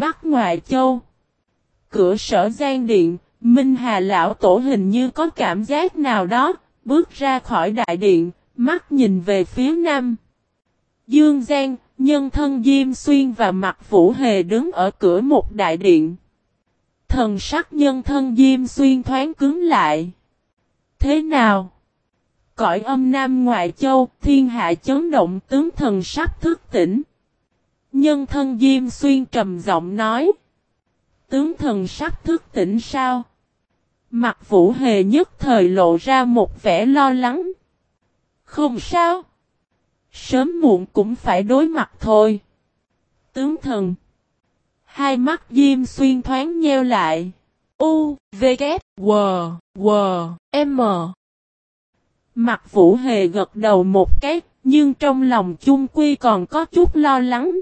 Bắc Ngoại Châu. Cửa sở gian điện, Minh Hà Lão Tổ hình như có cảm giác nào đó, bước ra khỏi đại điện, mắt nhìn về phía nam. Dương Giang, nhân thân Diêm Xuyên và mặt Vũ Hề đứng ở cửa một đại điện. Thần sắc nhân thân Diêm Xuyên thoáng cứng lại. Thế nào? Cõi âm Nam Ngoại Châu, thiên hạ chấn động tướng thần sắc thức tỉnh. Nhân thân Diêm Xuyên trầm giọng nói. Tướng thần sắc thức tỉnh sao? Mặt Vũ Hề nhất thời lộ ra một vẻ lo lắng. Không sao. Sớm muộn cũng phải đối mặt thôi. Tướng thần. Hai mắt Diêm Xuyên thoáng nheo lại. U, V, K, W, W, M. Mặt Vũ Hề gật đầu một cái, nhưng trong lòng chung quy còn có chút lo lắng.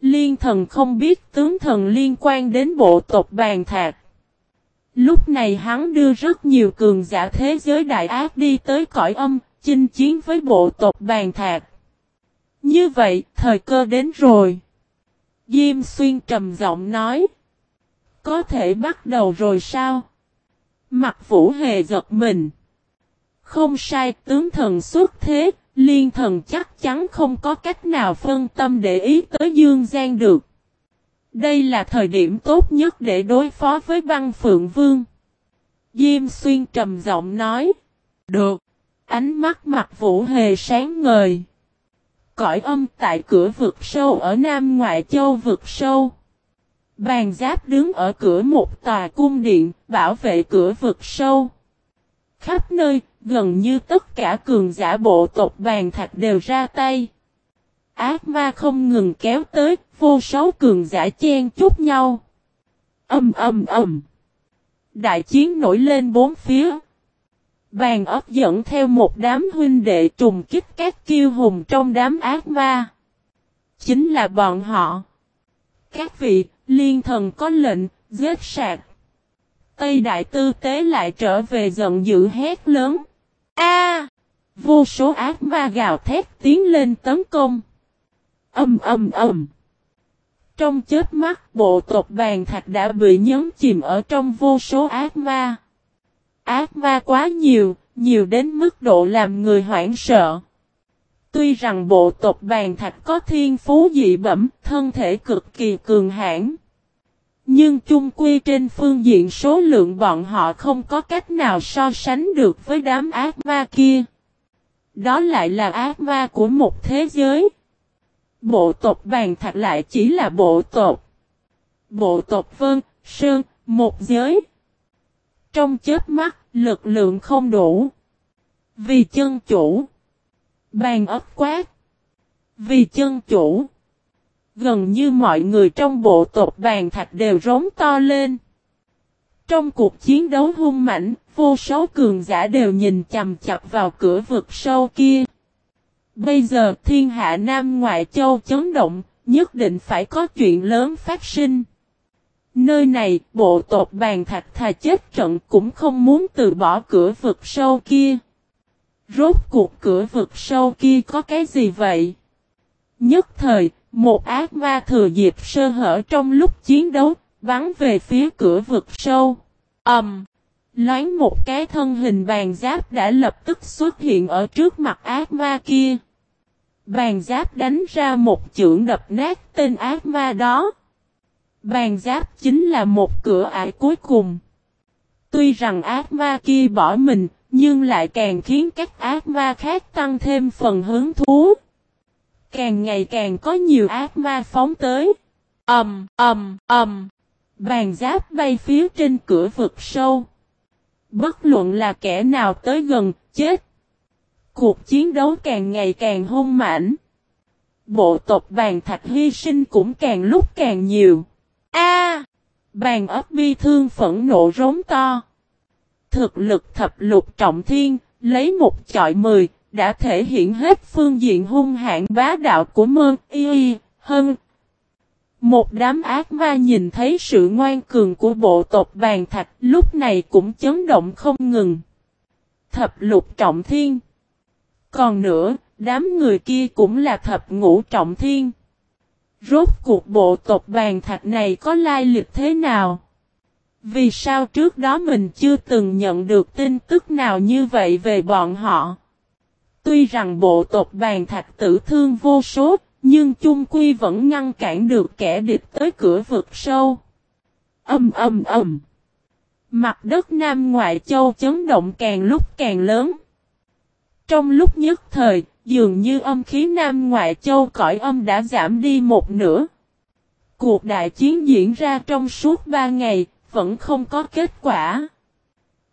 Liên thần không biết tướng thần liên quan đến bộ tộc bàn thạc. Lúc này hắn đưa rất nhiều cường giả thế giới đại ác đi tới cõi âm, chinh chiến với bộ tộc bàn thạc. Như vậy, thời cơ đến rồi. Diêm xuyên trầm giọng nói. Có thể bắt đầu rồi sao? Mặt vũ hề giật mình. Không sai, tướng thần xuất thế, liên thần chắc chắn không có cách nào phân tâm để ý tới Dương Giang được. Đây là thời điểm tốt nhất để đối phó với băng phượng vương. Diêm xuyên trầm giọng nói. Được. Ánh mắt mặt vũ hề sáng ngời. Cõi âm tại cửa vực sâu ở Nam Ngoại Châu vực sâu. Bàn giáp đứng ở cửa một tòa cung điện, bảo vệ cửa vực sâu. Khắp nơi, gần như tất cả cường giả bộ tộc bàn thạch đều ra tay. Ác ma không ngừng kéo tới, vô số cường giả chen chúc nhau. Âm âm âm. Đại chiến nổi lên bốn phía. Bàn ấp dẫn theo một đám huynh đệ trùng kích các kiêu hùng trong đám ác ma. Chính là bọn họ. Các vị, liên thần có lệnh, giết sạc. Tây Đại Tư Tế lại trở về giận dữ hét lớn. A! vô số ác ma gào thét tiến lên tấn công. Âm âm âm. Trong chết mắt bộ tộc bàn thạch đã bị nhấn chìm ở trong vô số ác ma. Ác ma quá nhiều, nhiều đến mức độ làm người hoảng sợ. Tuy rằng bộ tộc bàn thạch có thiên phú dị bẩm, thân thể cực kỳ cường hãn. Nhưng chung quy trên phương diện số lượng bọn họ không có cách nào so sánh được với đám ác ma kia. Đó lại là ác ma của một thế giới. Bộ tộc bàn thạch lại chỉ là bộ tộc. Bộ tộc vân, sơn, một giới. Trong chết mắt, lực lượng không đủ. Vì chân chủ. Bàn ấp quát. Vì chân chủ. Gần như mọi người trong bộ tộc bàn thạch đều rống to lên. Trong cuộc chiến đấu hung mãnh, vô số cường giả đều nhìn chầm chập vào cửa vực sâu kia. Bây giờ thiên hạ Nam Ngoại Châu chấn động, nhất định phải có chuyện lớn phát sinh. Nơi này, bộ tộc bàn thạch thà chết trận cũng không muốn từ bỏ cửa vực sâu kia. Rốt cuộc cửa vực sâu kia có cái gì vậy? Nhất thời, một ác ma thừa dịp sơ hở trong lúc chiến đấu, bắn về phía cửa vực sâu. Ầm! Um, loáng một cái thân hình bàn giáp đã lập tức xuất hiện ở trước mặt ác ma kia. Bàn giáp đánh ra một chưởng đập nát tên ác ma đó. Bàn giáp chính là một cửa ải cuối cùng. Tuy rằng ác ma kia bỏ mình, nhưng lại càng khiến các ác ma khác tăng thêm phần hứng thú. Càng ngày càng có nhiều ác ma phóng tới. Ầm, Ẩm. ầm. Bàn giáp bay phía trên cửa vực sâu. Bất luận là kẻ nào tới gần, chết. Cuộc chiến đấu càng ngày càng hung mãnh. Bộ tộc bàn thạch hy sinh cũng càng lúc càng nhiều. A! bàn ấp bi thương phẫn nộ rống to. Thực lực thập lục trọng thiên, lấy một chọi mười, đã thể hiện hết phương diện hung hãn bá đạo của mơ y y, hơn. Một đám ác ma nhìn thấy sự ngoan cường của bộ tộc bàn thạch lúc này cũng chấn động không ngừng. Thập lục trọng thiên. Còn nữa, đám người kia cũng là thập ngũ trọng thiên. Rốt cuộc bộ tộc bàn thạch này có lai lịch thế nào? Vì sao trước đó mình chưa từng nhận được tin tức nào như vậy về bọn họ? Tuy rằng bộ tộc bàn thạch tử thương vô số, nhưng chung quy vẫn ngăn cản được kẻ địch tới cửa vực sâu. Âm âm âm. Mặt đất Nam Ngoại Châu chấn động càng lúc càng lớn. Trong lúc nhất thời, dường như âm khí Nam Ngoại Châu cõi âm đã giảm đi một nửa. Cuộc đại chiến diễn ra trong suốt ba ngày, vẫn không có kết quả.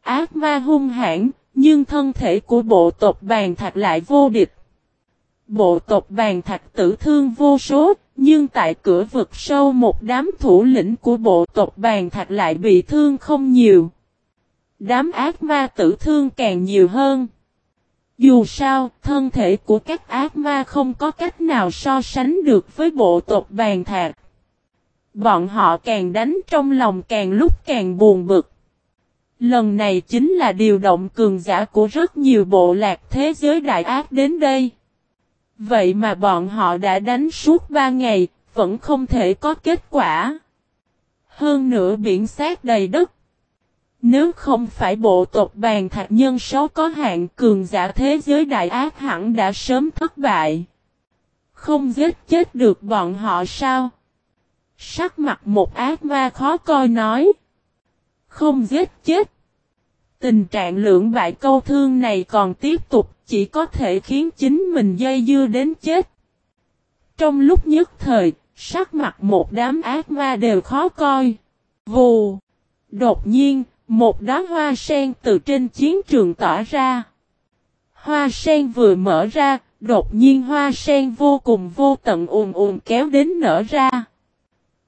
Ác ma hung hãn, nhưng thân thể của bộ tộc bàn thạch lại vô địch. Bộ tộc bàn thạch tử thương vô số, nhưng tại cửa vực sâu một đám thủ lĩnh của bộ tộc bàn thạch lại bị thương không nhiều. Đám ác ma tử thương càng nhiều hơn. Dù sao, thân thể của các ác ma không có cách nào so sánh được với bộ tộc bàn thạch. Bọn họ càng đánh trong lòng càng lúc càng buồn bực. Lần này chính là điều động cường giả của rất nhiều bộ lạc thế giới đại ác đến đây. Vậy mà bọn họ đã đánh suốt 3 ngày, vẫn không thể có kết quả. Hơn nữa biển sát đầy đất. Nếu không phải bộ tộc bàn thạch nhân số có hạn cường giả thế giới đại ác hẳn đã sớm thất bại. Không giết chết được bọn họ sao? Sắc mặt một ác ma khó coi nói. Không giết chết. Tình trạng lưỡng bại câu thương này còn tiếp tục chỉ có thể khiến chính mình dây dưa đến chết. Trong lúc nhất thời, sắc mặt một đám ác ma đều khó coi. Vù! Đột nhiên, một đóa hoa sen từ trên chiến trường tỏa ra. Hoa sen vừa mở ra, đột nhiên hoa sen vô cùng vô tận ùn ùn kéo đến nở ra.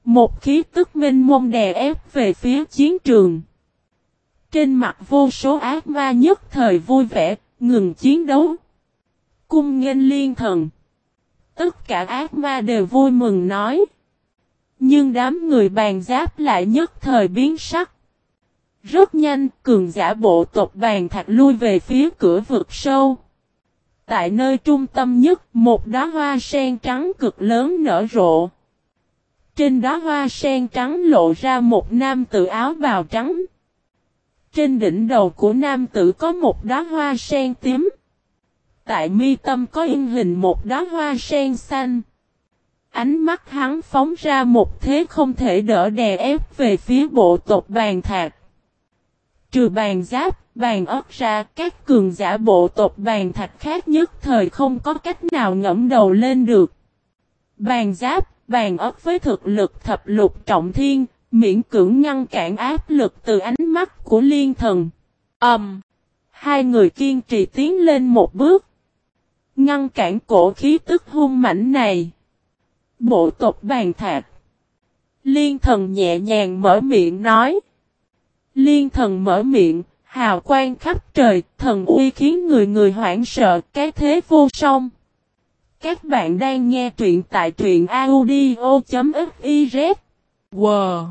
Một khí tức minh mông đè ép về phía chiến trường. Trên mặt vô số ác ma nhất thời vui vẻ, ngừng chiến đấu. Cung nghênh liên thần. Tất cả ác ma đều vui mừng nói. Nhưng đám người bàn giáp lại nhất thời biến sắc. Rất nhanh, cường giả bộ tộc bàn thạch lui về phía cửa vực sâu. Tại nơi trung tâm nhất, một đóa hoa sen trắng cực lớn nở rộ. Trên đó hoa sen trắng lộ ra một nam tử áo bào trắng. Trên đỉnh đầu của nam tử có một đóa hoa sen tím. Tại mi tâm có in hình một đóa hoa sen xanh. Ánh mắt hắn phóng ra một thế không thể đỡ đè ép về phía bộ tộc bàn thạc. Trừ bàn giáp, bàn ớt ra, các cường giả bộ tộc bàn thạch khác nhất thời không có cách nào ngẫm đầu lên được. Bàn giáp, bàn ớt với thực lực thập lục trọng thiên, miễn cưỡng ngăn cản áp lực từ ánh mắt của liên thần. Ầm! Um, hai người kiên trì tiến lên một bước. Ngăn cản cổ khí tức hung mảnh này. Bộ tộc bàn thạc. Liên thần nhẹ nhàng mở miệng nói. Liên thần mở miệng, hào quang khắp trời, thần uy khiến người người hoảng sợ, cái thế vô song. Các bạn đang nghe truyện tại truyện audio.fif. Wow!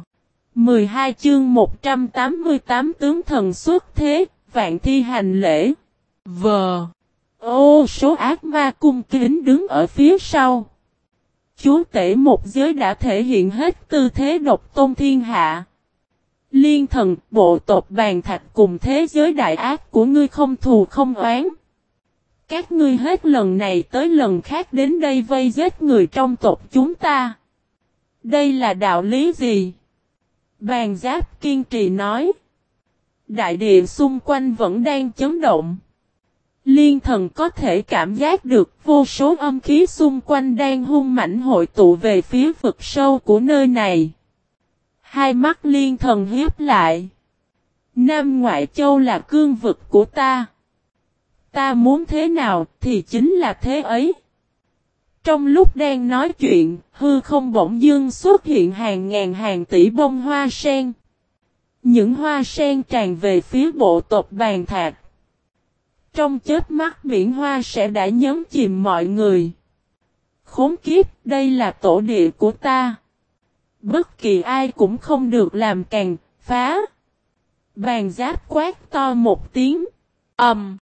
12 chương 188 tướng thần xuất thế, vạn thi hành lễ. Vờ! Ô số ác ma cung kính đứng ở phía sau. Chúa tể một giới đã thể hiện hết tư thế độc tôn thiên hạ. Liên thần, bộ tộc bàn thạch cùng thế giới đại ác của ngươi không thù không oán. Các ngươi hết lần này tới lần khác đến đây vây giết người trong tộc chúng ta. Đây là đạo lý gì? Bàn giáp kiên trì nói. Đại địa xung quanh vẫn đang chấn động. Liên thần có thể cảm giác được vô số âm khí xung quanh đang hung mảnh hội tụ về phía vực sâu của nơi này. Hai mắt liên thần hiếp lại. Nam Ngoại Châu là cương vực của ta. Ta muốn thế nào thì chính là thế ấy. Trong lúc đang nói chuyện, hư không bỗng dưng xuất hiện hàng ngàn hàng tỷ bông hoa sen. Những hoa sen tràn về phía bộ tộc bàn thạc. Trong chết mắt biển hoa sẽ đã nhấn chìm mọi người. Khốn kiếp, đây là tổ địa của ta. Bất kỳ ai cũng không được làm càng, phá. Bàn giáp quát to một tiếng. ầm,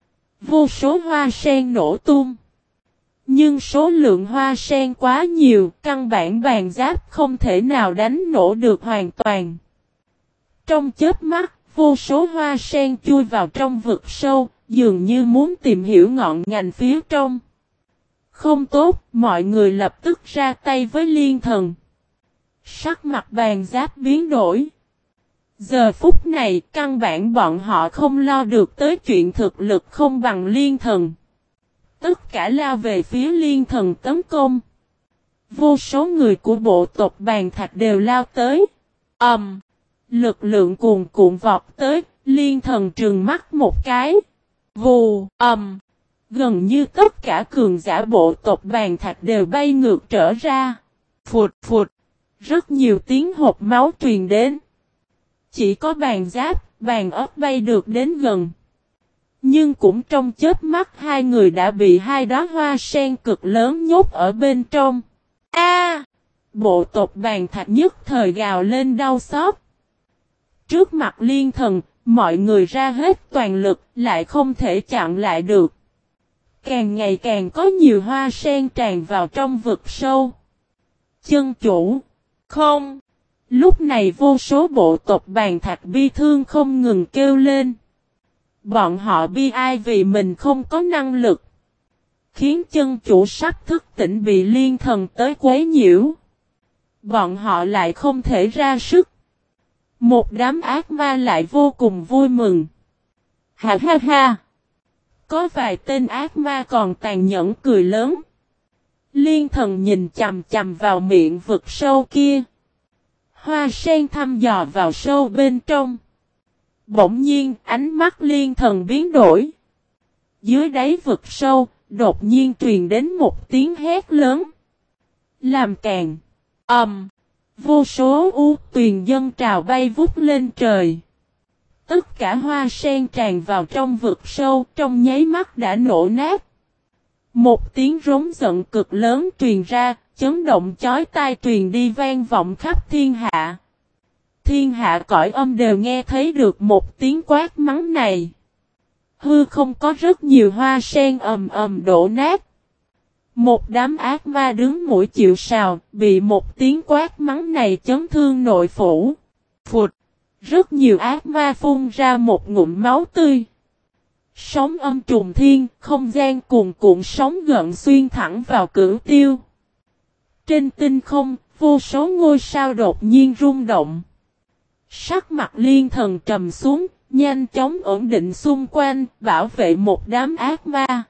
Vô số hoa sen nổ tung. Nhưng số lượng hoa sen quá nhiều, căn bản bàn giáp không thể nào đánh nổ được hoàn toàn. Trong chết mắt, vô số hoa sen chui vào trong vực sâu, dường như muốn tìm hiểu ngọn ngành phía trong. Không tốt, mọi người lập tức ra tay với liên thần. Sắc mặt bàn giáp biến đổi. Giờ phút này, căn bản bọn họ không lo được tới chuyện thực lực không bằng liên thần. Tất cả lao về phía liên thần tấn công. Vô số người của bộ tộc bàn thạch đều lao tới. Ẩm. Um, lực lượng cuồn cuộn vọt tới, liên thần trừng mắt một cái. Vù, ầm. Um, gần như tất cả cường giả bộ tộc bàn thạch đều bay ngược trở ra. Phụt phụt. Rất nhiều tiếng hộp máu truyền đến. Chỉ có bàn giáp, bàn ớt bay được đến gần. Nhưng cũng trong chết mắt hai người đã bị hai đóa hoa sen cực lớn nhốt ở bên trong. A! bộ tộc bàn thạch nhất thời gào lên đau xót. Trước mặt liên thần, mọi người ra hết toàn lực lại không thể chặn lại được. Càng ngày càng có nhiều hoa sen tràn vào trong vực sâu. Chân chủ. Không. Lúc này vô số bộ tộc bàn thạch bi thương không ngừng kêu lên. Bọn họ bi ai vì mình không có năng lực. Khiến chân chủ sắc thức tỉnh bị liên thần tới quấy nhiễu. Bọn họ lại không thể ra sức. Một đám ác ma lại vô cùng vui mừng. Ha ha ha. Có vài tên ác ma còn tàn nhẫn cười lớn. Liên thần nhìn chầm chầm vào miệng vực sâu kia. Hoa sen thăm dò vào sâu bên trong. Bỗng nhiên ánh mắt liên thần biến đổi. Dưới đáy vực sâu, đột nhiên truyền đến một tiếng hét lớn. Làm càng. ầm Um, vô số u tuyền dân trào bay vút lên trời. Tất cả hoa sen tràn vào trong vực sâu trong nháy mắt đã nổ nát. Một tiếng rống giận cực lớn truyền ra, chấn động chói tai truyền đi vang vọng khắp thiên hạ. Thiên hạ cõi âm đều nghe thấy được một tiếng quát mắng này. Hư không có rất nhiều hoa sen ầm ầm đổ nát. Một đám ác ma đứng mũi chịu sào, bị một tiếng quát mắng này chấn thương nội phủ. Phụt! Rất nhiều ác ma phun ra một ngụm máu tươi. Sóng âm trùng thiên, không gian cuồn cuộn sóng gợn xuyên thẳng vào cửu tiêu. Trên tinh không, vô số ngôi sao đột nhiên rung động. Sắc mặt liên thần trầm xuống, nhanh chóng ổn định xung quanh, bảo vệ một đám ác ma.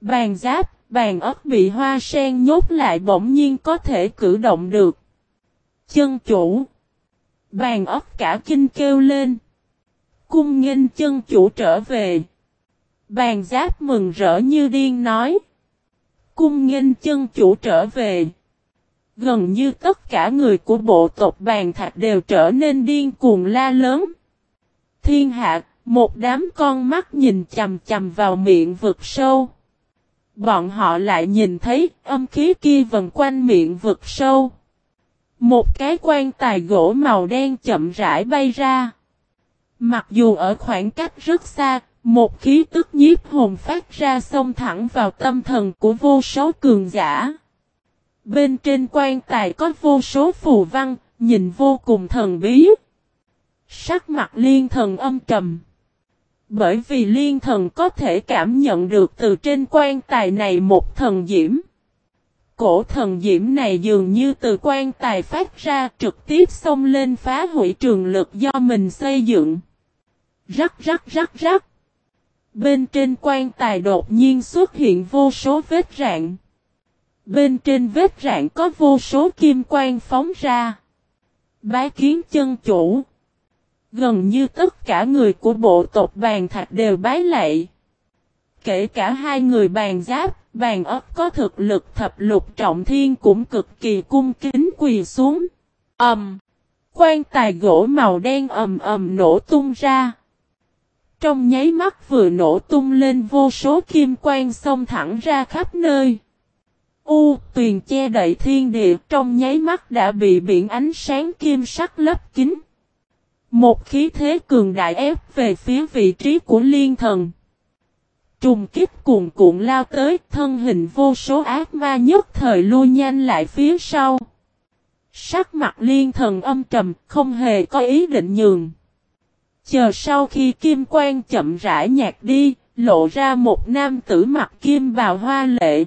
Bàn giáp, bàn ớt bị hoa sen nhốt lại bỗng nhiên có thể cử động được. Chân chủ. Bàn ớt cả kinh kêu lên. Cung nghênh chân chủ trở về. Bàn giáp mừng rỡ như điên nói. Cung nghênh chân chủ trở về. Gần như tất cả người của bộ tộc bàn thạch đều trở nên điên cuồng la lớn. Thiên hạ, một đám con mắt nhìn chầm chầm vào miệng vực sâu. Bọn họ lại nhìn thấy âm khí kia vần quanh miệng vực sâu. Một cái quan tài gỗ màu đen chậm rãi bay ra. Mặc dù ở khoảng cách rất xa, một khí tức nhiếp hồn phát ra xông thẳng vào tâm thần của vô số cường giả. Bên trên quan tài có vô số phù văn, nhìn vô cùng thần bí. Sắc mặt liên thần âm trầm. Bởi vì liên thần có thể cảm nhận được từ trên quan tài này một thần diễm. Cổ thần diễm này dường như từ quan tài phát ra trực tiếp xông lên phá hủy trường lực do mình xây dựng. Rắc rắc rắc rắc. Bên trên quan tài đột nhiên xuất hiện vô số vết rạn. Bên trên vết rạn có vô số kim quang phóng ra. Bái kiến chân chủ. Gần như tất cả người của bộ tộc bàn thạch đều bái lạy. Kể cả hai người bàn giáp, bàn ấp có thực lực thập lục trọng thiên cũng cực kỳ cung kính quỳ xuống. Ẩm. Um, quan tài gỗ màu đen ầm ầm nổ tung ra. Trong nháy mắt vừa nổ tung lên vô số kim quang xông thẳng ra khắp nơi. U, tuyền che đậy thiên địa trong nháy mắt đã bị biển ánh sáng kim sắc lấp kín. Một khí thế cường đại ép về phía vị trí của liên thần. Trùng kích cuồn cuộn lao tới thân hình vô số ác ma nhất thời lui nhanh lại phía sau. Sắc mặt liên thần âm trầm không hề có ý định nhường. Chờ sau khi kim quang chậm rãi nhạt đi, lộ ra một nam tử mặc kim bào hoa lệ.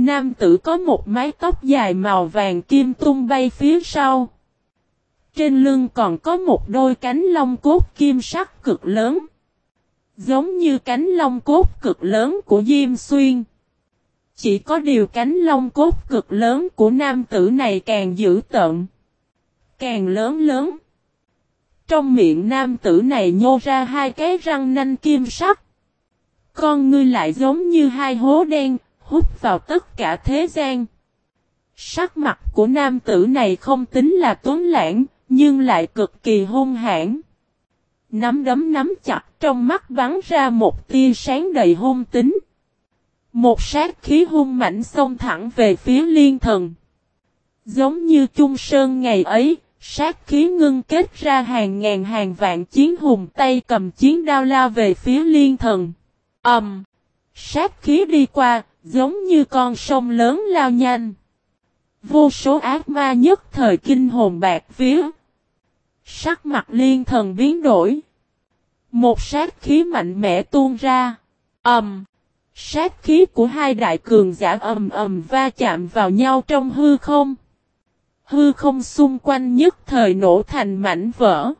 Nam tử có một mái tóc dài màu vàng kim tung bay phía sau. Trên lưng còn có một đôi cánh lông cốt kim sắc cực lớn. Giống như cánh lông cốt cực lớn của Diêm Xuyên. Chỉ có điều cánh lông cốt cực lớn của nam tử này càng dữ tợn. Càng lớn lớn. Trong miệng nam tử này nhô ra hai cái răng nanh kim sắc. Con ngươi lại giống như hai hố đen, hút vào tất cả thế gian. Sắc mặt của nam tử này không tính là tuấn lãng, nhưng lại cực kỳ hung hãn. Nắm đấm nắm chặt trong mắt bắn ra một tia sáng đầy hung tính. Một sát khí hung mạnh xông thẳng về phía liên thần. Giống như chung sơn ngày ấy, sát khí ngưng kết ra hàng ngàn hàng vạn chiến hùng tay cầm chiến đao lao về phía liên thần. âm Um, sát khí đi qua, giống như con sông lớn lao nhanh. Vô số ác ma nhất thời kinh hồn bạc vía. Sắc mặt liên thần biến đổi. Một sát khí mạnh mẽ tuôn ra. Ẩm! Um, sát khí của hai đại cường giả ầm ầm va chạm vào nhau trong hư không. Hư không xung quanh nhất thời nổ thành mảnh vỡ.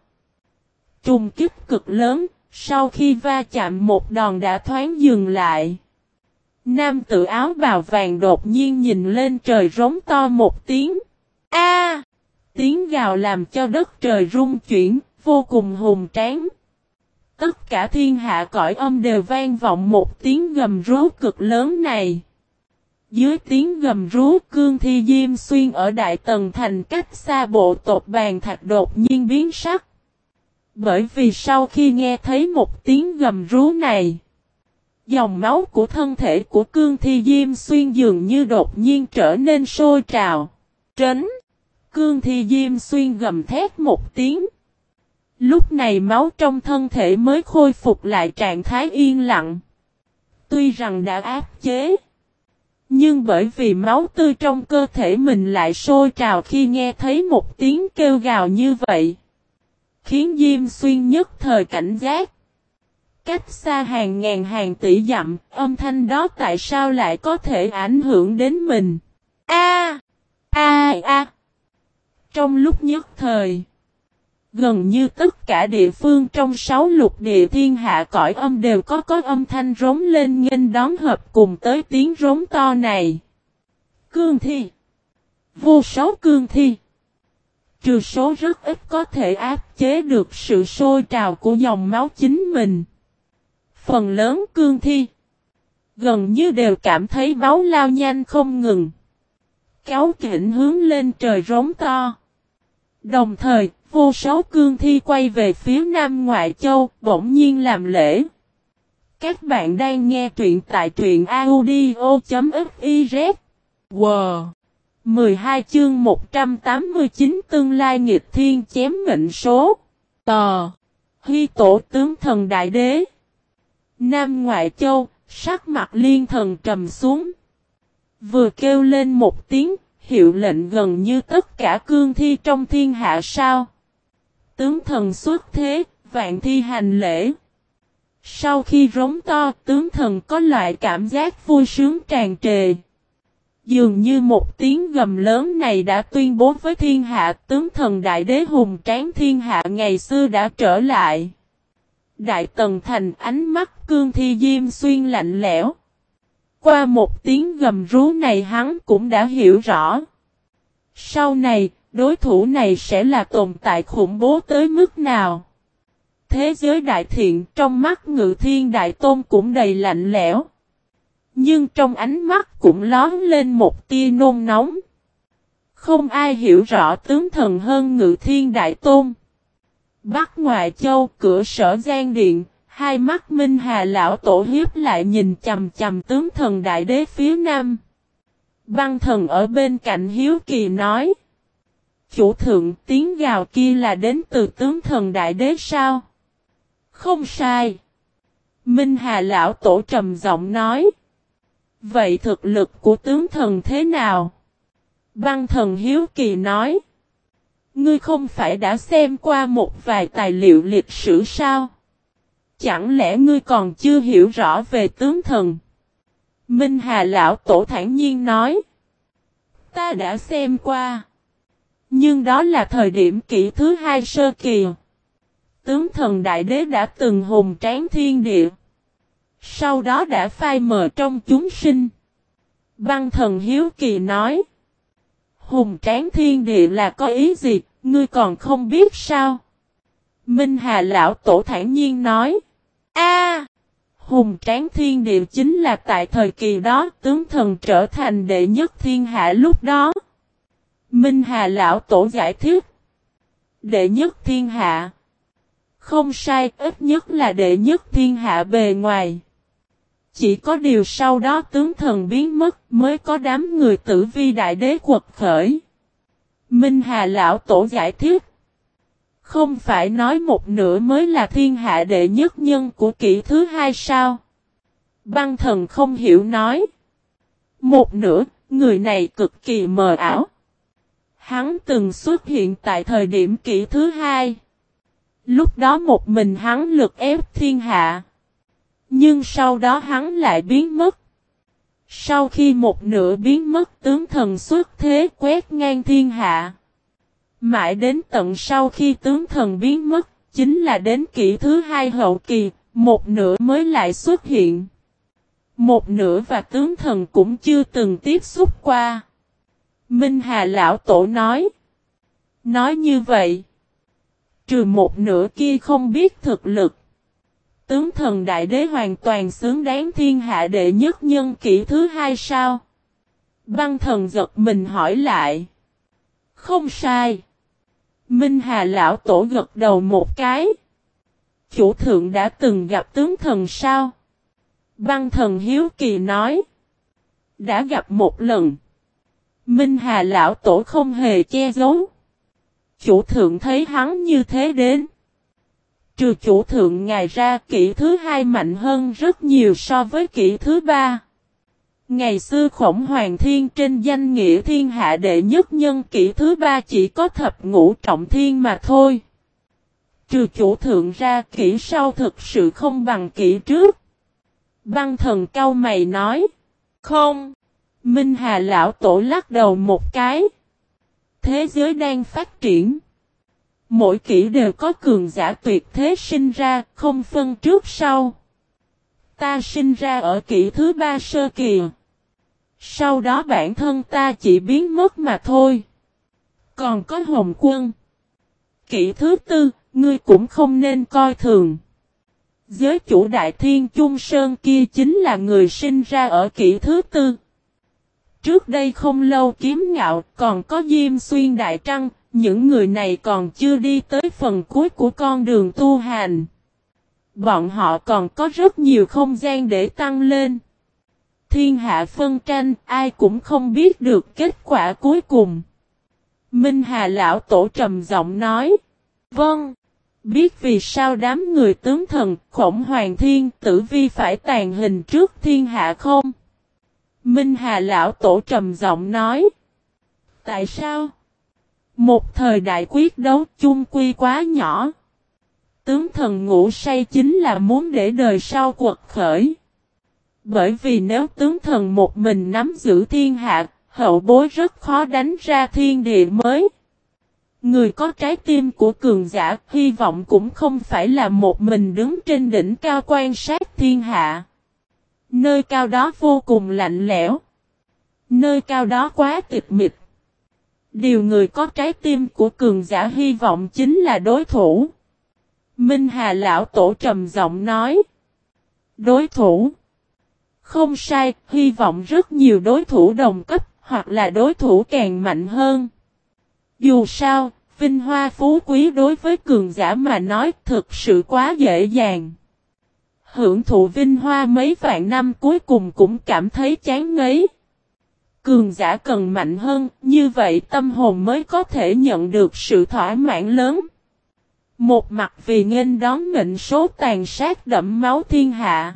Trùng kích cực lớn, sau khi va chạm một đòn đã thoáng dừng lại. Nam tự áo bào vàng đột nhiên nhìn lên trời rống to một tiếng. A! tiếng gào làm cho đất trời rung chuyển, vô cùng hùng tráng. Tất cả thiên hạ cõi âm đều vang vọng một tiếng gầm rú cực lớn này. Dưới tiếng gầm rú cương thi diêm xuyên ở đại tầng thành cách xa bộ tộc bàn thạch đột nhiên biến sắc. Bởi vì sau khi nghe thấy một tiếng gầm rú này, dòng máu của thân thể của cương thi diêm xuyên dường như đột nhiên trở nên sôi trào. Trấn! Cương thi diêm xuyên gầm thét một tiếng. Lúc này máu trong thân thể mới khôi phục lại trạng thái yên lặng. Tuy rằng đã áp chế. Nhưng bởi vì máu tươi trong cơ thể mình lại sôi trào khi nghe thấy một tiếng kêu gào như vậy. Khiến Diêm Xuyên nhất thời cảnh giác. Cách xa hàng ngàn hàng tỷ dặm, âm thanh đó tại sao lại có thể ảnh hưởng đến mình? A A A Trong lúc nhất thời, gần như tất cả địa phương trong sáu lục địa thiên hạ cõi âm đều có có âm thanh rống lên nghênh đón hợp cùng tới tiếng rống to này. Cương thi Vô số cương thi Trừ số rất ít có thể áp chế được sự sôi trào của dòng máu chính mình. Phần lớn cương thi gần như đều cảm thấy máu lao nhanh không ngừng. Kéo kỉnh hướng lên trời rống to. Đồng thời, vô số cương thi quay về phía Nam Ngoại Châu, bỗng nhiên làm lễ. Các bạn đang nghe truyện tại truyện audio.fiz. Wow! 12 chương 189 tương lai nghịch thiên chém mệnh số. Tò! Hy tổ tướng thần đại đế. Nam Ngoại Châu, sắc mặt liên thần trầm xuống. Vừa kêu lên một tiếng, hiệu lệnh gần như tất cả cương thi trong thiên hạ sao. Tướng thần xuất thế, vạn thi hành lễ. Sau khi rống to, tướng thần có loại cảm giác vui sướng tràn trề. Dường như một tiếng gầm lớn này đã tuyên bố với thiên hạ tướng thần đại đế hùng tráng thiên hạ ngày xưa đã trở lại. Đại tần thành ánh mắt cương thi diêm xuyên lạnh lẽo. Qua một tiếng gầm rú này hắn cũng đã hiểu rõ. Sau này, đối thủ này sẽ là tồn tại khủng bố tới mức nào? Thế giới đại thiện trong mắt ngự thiên đại tôn cũng đầy lạnh lẽo. Nhưng trong ánh mắt cũng lón lên một tia nôn nóng. Không ai hiểu rõ tướng thần hơn ngự thiên đại tôn. Bắc ngoại châu cửa sở gian điện, hai mắt Minh Hà lão tổ hiếp lại nhìn chầm chầm tướng thần đại đế phía nam. Băng thần ở bên cạnh hiếu kỳ nói. Chủ thượng tiếng gào kia là đến từ tướng thần đại đế sao? Không sai. Minh Hà lão tổ trầm giọng nói. Vậy thực lực của tướng thần thế nào? Băng thần Hiếu Kỳ nói. Ngươi không phải đã xem qua một vài tài liệu lịch sử sao? Chẳng lẽ ngươi còn chưa hiểu rõ về tướng thần? Minh Hà lão tổ thản nhiên nói. Ta đã xem qua. Nhưng đó là thời điểm kỷ thứ hai sơ kỳ. Tướng thần đại đế đã từng hùng tráng thiên địa. Sau đó đã phai mờ trong chúng sinh. Băng thần hiếu kỳ nói. Hùng tráng thiên địa là có ý gì, ngươi còn không biết sao? Minh Hà lão tổ thản nhiên nói. A, Hùng tráng thiên địa chính là tại thời kỳ đó tướng thần trở thành đệ nhất thiên hạ lúc đó. Minh Hà lão tổ giải thích. Đệ nhất thiên hạ. Không sai, ít nhất là đệ nhất thiên hạ bề ngoài. Chỉ có điều sau đó tướng thần biến mất mới có đám người tử vi đại đế quật khởi. Minh Hà Lão Tổ giải thích. Không phải nói một nửa mới là thiên hạ đệ nhất nhân của kỷ thứ hai sao? Băng thần không hiểu nói. Một nửa, người này cực kỳ mờ ảo. Hắn từng xuất hiện tại thời điểm kỷ thứ hai. Lúc đó một mình hắn lực ép thiên hạ. Nhưng sau đó hắn lại biến mất. Sau khi một nửa biến mất tướng thần xuất thế quét ngang thiên hạ. Mãi đến tận sau khi tướng thần biến mất, chính là đến kỷ thứ hai hậu kỳ, một nửa mới lại xuất hiện. Một nửa và tướng thần cũng chưa từng tiếp xúc qua. Minh Hà Lão Tổ nói. Nói như vậy. Trừ một nửa kia không biết thực lực. Tướng thần đại đế hoàn toàn xứng đáng thiên hạ đệ nhất nhân kỷ thứ hai sao? Băng thần giật mình hỏi lại. Không sai. Minh Hà lão tổ gật đầu một cái. Chủ thượng đã từng gặp tướng thần sao? Băng thần hiếu kỳ nói. Đã gặp một lần. Minh Hà lão tổ không hề che giấu. Chủ thượng thấy hắn như thế đến. Trừ chủ thượng ngài ra, kỷ thứ hai mạnh hơn rất nhiều so với kỷ thứ ba. Ngày xưa khổng hoàng thiên trên danh nghĩa thiên hạ đệ nhất nhân, kỷ thứ ba chỉ có thập ngũ trọng thiên mà thôi. Trừ chủ thượng ra, kỷ sau thực sự không bằng kỷ trước. Băng thần cao mày nói. Không. Minh Hà lão tổ lắc đầu một cái. Thế giới đang phát triển. Mỗi kỷ đều có cường giả tuyệt thế sinh ra, không phân trước sau. Ta sinh ra ở kỷ thứ ba sơ kỳ. Sau đó bản thân ta chỉ biến mất mà thôi. Còn có hồng quân. Kỷ thứ tư, ngươi cũng không nên coi thường. Giới chủ đại thiên Trung Sơn kia chính là người sinh ra ở kỷ thứ tư. Trước đây không lâu kiếm ngạo còn có Diêm Xuyên Đại Trăng, những người này còn chưa đi tới phần cuối của con đường tu hành. Bọn họ còn có rất nhiều không gian để tăng lên. Thiên hạ phân tranh, ai cũng không biết được kết quả cuối cùng. Minh Hà Lão Tổ trầm giọng nói. Vâng. Biết vì sao đám người tướng thần khổng hoàng thiên tử vi phải tàn hình trước thiên hạ không? Minh Hà Lão Tổ trầm giọng nói. Tại sao? Một thời đại quyết đấu chung quy quá nhỏ. Tướng thần ngủ say chính là muốn để đời sau quật khởi. Bởi vì nếu tướng thần một mình nắm giữ thiên hạ, hậu bối rất khó đánh ra thiên địa mới. Người có trái tim của cường giả, hy vọng cũng không phải là một mình đứng trên đỉnh cao quan sát thiên hạ. Nơi cao đó vô cùng lạnh lẽo. Nơi cao đó quá tịch mịch. Điều người có trái tim của cường giả hy vọng chính là đối thủ. Minh Hà Lão Tổ trầm giọng nói. Đối thủ. Không sai, hy vọng rất nhiều đối thủ đồng cấp, hoặc là đối thủ càng mạnh hơn. Dù sao, vinh hoa phú quý đối với cường giả mà nói thực sự quá dễ dàng. Hưởng thụ vinh hoa mấy vạn năm cuối cùng cũng cảm thấy chán ngấy. Cường giả cần mạnh hơn, như vậy tâm hồn mới có thể nhận được sự thỏa mãn lớn. Một mặt vì nghênh đón mệnh số tàn sát đẫm máu thiên hạ.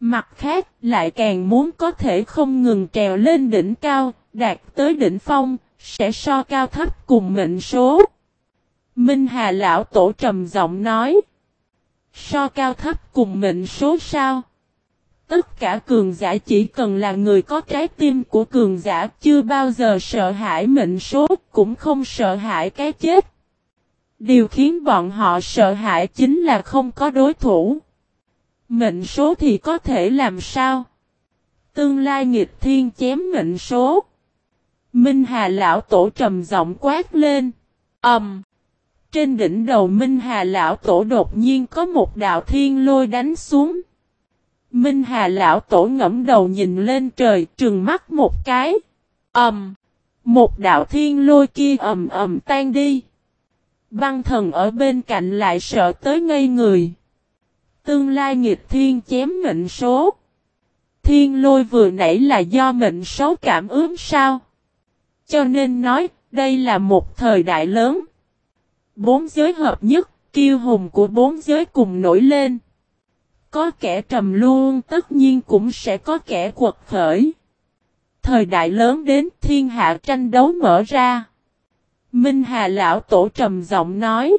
Mặt khác lại càng muốn có thể không ngừng trèo lên đỉnh cao, đạt tới đỉnh phong, sẽ so cao thấp cùng mệnh số. Minh Hà Lão Tổ trầm giọng nói. So cao thấp cùng mệnh số sao? Tất cả cường giả chỉ cần là người có trái tim của cường giả chưa bao giờ sợ hãi mệnh số, cũng không sợ hãi cái chết. Điều khiến bọn họ sợ hãi chính là không có đối thủ. Mệnh số thì có thể làm sao? Tương lai nghịch thiên chém mệnh số. Minh Hà lão tổ trầm giọng quát lên. Ầm. Um. Trên đỉnh đầu Minh Hà lão tổ đột nhiên có một đạo thiên lôi đánh xuống. Minh Hà lão tổ ngẫm đầu nhìn lên trời, trừng mắt một cái. Ầm. Um. Một đạo thiên lôi kia ầm ầm tan đi. Băng thần ở bên cạnh lại sợ tới ngây người. Tương lai nghịch thiên chém mệnh số. Thiên lôi vừa nãy là do mệnh số cảm ứng sao? Cho nên nói, đây là một thời đại lớn. Bốn giới hợp nhất, kiêu hùng của bốn giới cùng nổi lên. Có kẻ trầm luôn tất nhiên cũng sẽ có kẻ quật khởi. Thời đại lớn đến thiên hạ tranh đấu mở ra. Minh Hà Lão Tổ trầm giọng nói.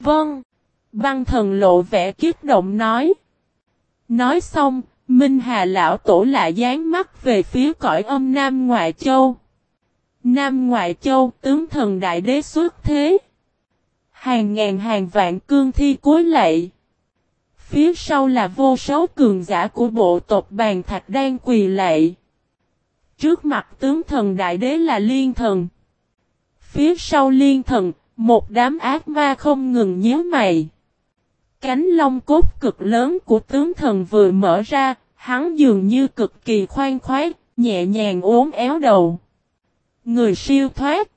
Vâng. Băng thần lộ vẻ kiết động nói. Nói xong, Minh Hà Lão Tổ lại dán mắt về phía cõi âm Nam Ngoại Châu. Nam Ngoại Châu tướng thần đại đế xuất thế. Hàng ngàn hàng vạn cương thi cúi lạy. Phía sau là vô số cường giả của bộ tộc bàn thạch đang quỳ lạy. Trước mặt tướng thần đại đế là liên thần. Phía sau liên thần, một đám ác ma không ngừng nhớ mày. Cánh lông cốt cực lớn của tướng thần vừa mở ra, hắn dường như cực kỳ khoan khoái, nhẹ nhàng uốn éo đầu. Người siêu thoát.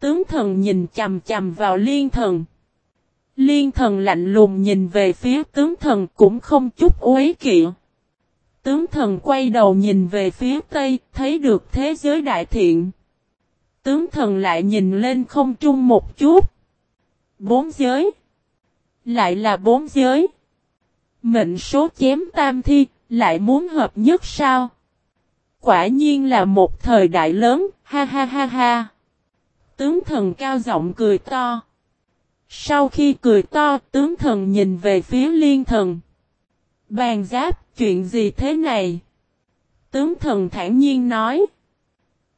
Tướng thần nhìn chầm chầm vào liên thần. Liên thần lạnh lùng nhìn về phía tướng thần cũng không chút uế kỵ. Tướng thần quay đầu nhìn về phía tây, thấy được thế giới đại thiện. Tướng thần lại nhìn lên không trung một chút. Bốn giới. Lại là bốn giới. Mệnh số chém tam thi, lại muốn hợp nhất sao? Quả nhiên là một thời đại lớn, ha ha ha ha. Tướng thần cao giọng cười to. Sau khi cười to, tướng thần nhìn về phía liên thần. Bàn giáp, chuyện gì thế này? Tướng thần thản nhiên nói.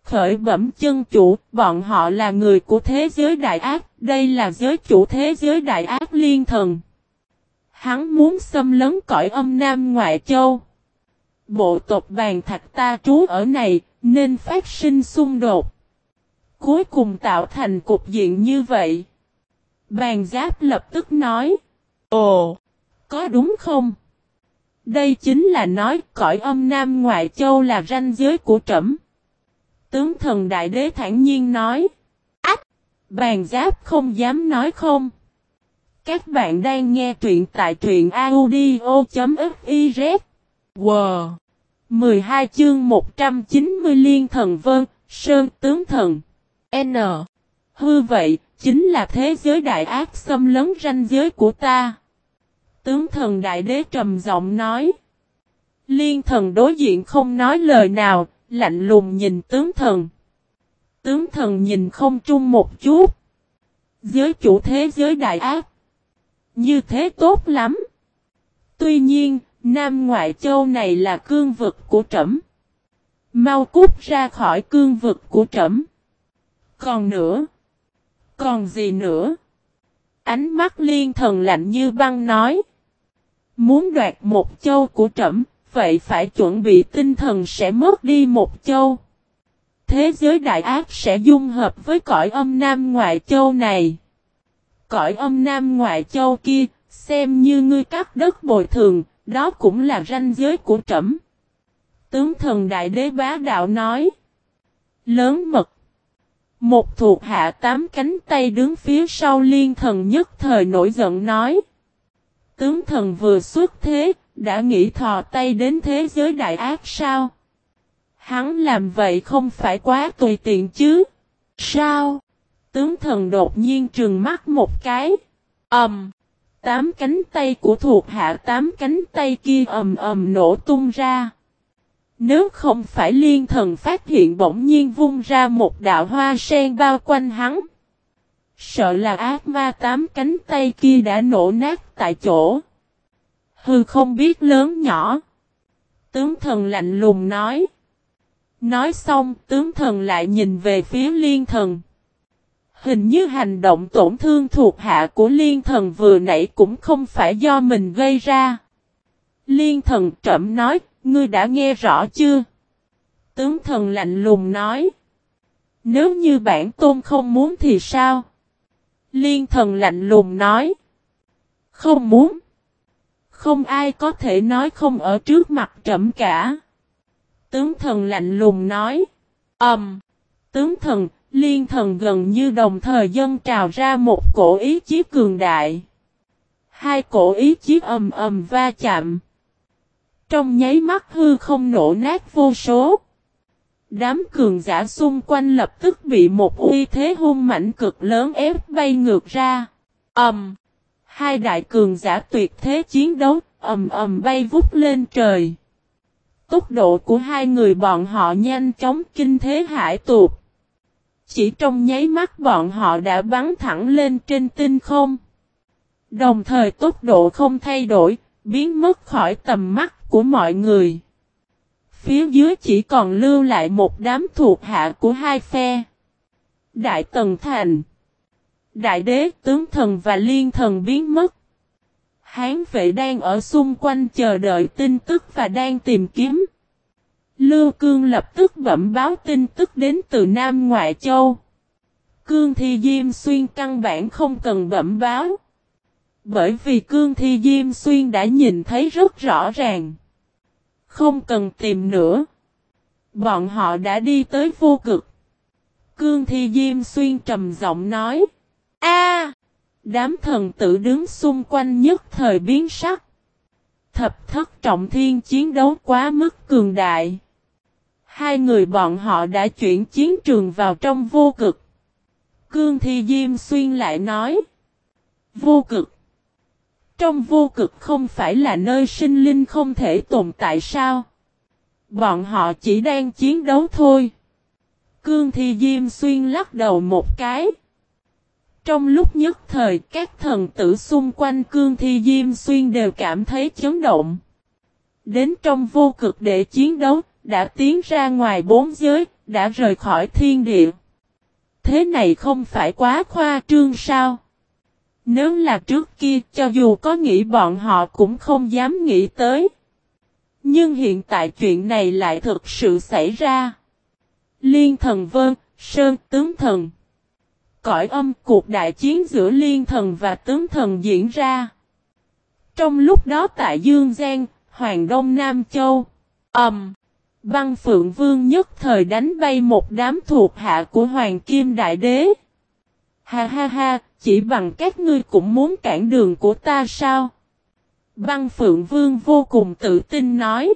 Khởi bẩm chân chủ, bọn họ là người của thế giới đại ác, đây là giới chủ thế giới đại ác liên thần. Hắn muốn xâm lấn cõi âm Nam Ngoại Châu. Bộ tộc bàn thạch ta trú ở này, nên phát sinh xung đột. Cuối cùng tạo thành cục diện như vậy. Bàn giáp lập tức nói. Ồ, có đúng không? Đây chính là nói cõi âm Nam Ngoại Châu là ranh giới của trẫm. Tướng thần đại đế thản nhiên nói. Ách! Bàn giáp không dám nói không. Các bạn đang nghe truyện tại truyện audio.fiz. Wow! 12 chương 190 liên thần vân, sơn tướng thần. N. Hư vậy, chính là thế giới đại ác xâm lấn ranh giới của ta. Tướng thần đại đế trầm giọng nói. Liên thần đối diện không nói lời nào, lạnh lùng nhìn tướng thần. Tướng thần nhìn không trung một chút. Giới chủ thế giới đại ác. Như thế tốt lắm. Tuy nhiên, Nam Ngoại Châu này là cương vực của trẫm. Mau cút ra khỏi cương vực của trẫm. Còn nữa. Còn gì nữa? Ánh mắt liên thần lạnh như băng nói. Muốn đoạt một châu của trẫm, vậy phải chuẩn bị tinh thần sẽ mất đi một châu. Thế giới đại ác sẽ dung hợp với cõi âm nam ngoại châu này. Cõi âm nam ngoại châu kia, xem như ngươi cắt đất bồi thường, đó cũng là ranh giới của trẫm. Tướng thần đại đế bá đạo nói. Lớn mật. Một thuộc hạ tám cánh tay đứng phía sau liên thần nhất thời nổi giận nói. Tướng thần vừa xuất thế, đã nghĩ thò tay đến thế giới đại ác sao? Hắn làm vậy không phải quá tùy tiện chứ? Sao? Tướng thần đột nhiên trừng mắt một cái. ầm. tám cánh tay của thuộc hạ tám cánh tay kia ầm ầm nổ tung ra. Nếu không phải liên thần phát hiện bỗng nhiên vung ra một đạo hoa sen bao quanh hắn. Sợ là ác ma tám cánh tay kia đã nổ nát tại chỗ. Hư không biết lớn nhỏ. Tướng thần lạnh lùng nói. Nói xong tướng thần lại nhìn về phía liên thần. Hình như hành động tổn thương thuộc hạ của liên thần vừa nãy cũng không phải do mình gây ra. Liên thần trẩm nói, ngươi đã nghe rõ chưa? Tướng thần lạnh lùng nói. Nếu như bản tôn không muốn thì sao? Liên thần lạnh lùng nói. Không muốn. Không ai có thể nói không ở trước mặt trẫm cả. Tướng thần lạnh lùng nói. Ẩm. Um, tướng thần, liên thần gần như đồng thời dân trào ra một cổ ý chí cường đại. Hai cổ ý chí ầm ầm va chạm. Trong nháy mắt hư không nổ nát vô số. Đám cường giả xung quanh lập tức bị một uy thế hung mạnh cực lớn ép bay ngược ra. Ầm. Um, hai đại cường giả tuyệt thế chiến đấu, ầm ầm bay vút lên trời. Tốc độ của hai người bọn họ nhanh chóng kinh thế hải tuột. Chỉ trong nháy mắt bọn họ đã bắn thẳng lên trên tinh không. Đồng thời tốc độ không thay đổi, biến mất khỏi tầm mắt của mọi người. Phía dưới chỉ còn lưu lại một đám thuộc hạ của hai phe. Đại Tần Thành Đại đế, tướng thần và liên thần biến mất. Hán vệ đang ở xung quanh chờ đợi tin tức và đang tìm kiếm. Lưu Cương lập tức bẩm báo tin tức đến từ Nam Ngoại Châu. Cương Thi Diêm Xuyên căn bản không cần bẩm báo. Bởi vì Cương Thi Diêm Xuyên đã nhìn thấy rất rõ ràng. Không cần tìm nữa. Bọn họ đã đi tới vô cực. Cương Thi Diêm Xuyên trầm giọng nói. A, Đám thần tử đứng xung quanh nhất thời biến sắc. Thập thất trọng thiên chiến đấu quá mức cường đại. Hai người bọn họ đã chuyển chiến trường vào trong vô cực. Cương Thi Diêm Xuyên lại nói. Vô cực. Trong vô cực không phải là nơi sinh linh không thể tồn tại sao? Bọn họ chỉ đang chiến đấu thôi. Cương Thi Diêm Xuyên lắc đầu một cái. Trong lúc nhất thời các thần tử xung quanh Cương Thi Diêm Xuyên đều cảm thấy chấn động. Đến trong vô cực để chiến đấu, đã tiến ra ngoài bốn giới, đã rời khỏi thiên địa. Thế này không phải quá khoa trương sao? Nếu là trước kia, cho dù có nghĩ bọn họ cũng không dám nghĩ tới. Nhưng hiện tại chuyện này lại thực sự xảy ra. Liên thần vân, sơn tướng thần cõi âm cuộc đại chiến giữa liên thần và tướng thần diễn ra. Trong lúc đó tại Dương Giang, Hoàng Đông Nam Châu, ầm, um, băng phượng vương nhất thời đánh bay một đám thuộc hạ của Hoàng Kim Đại Đế. Ha ha ha, chỉ bằng các ngươi cũng muốn cản đường của ta sao? Băng phượng vương vô cùng tự tin nói.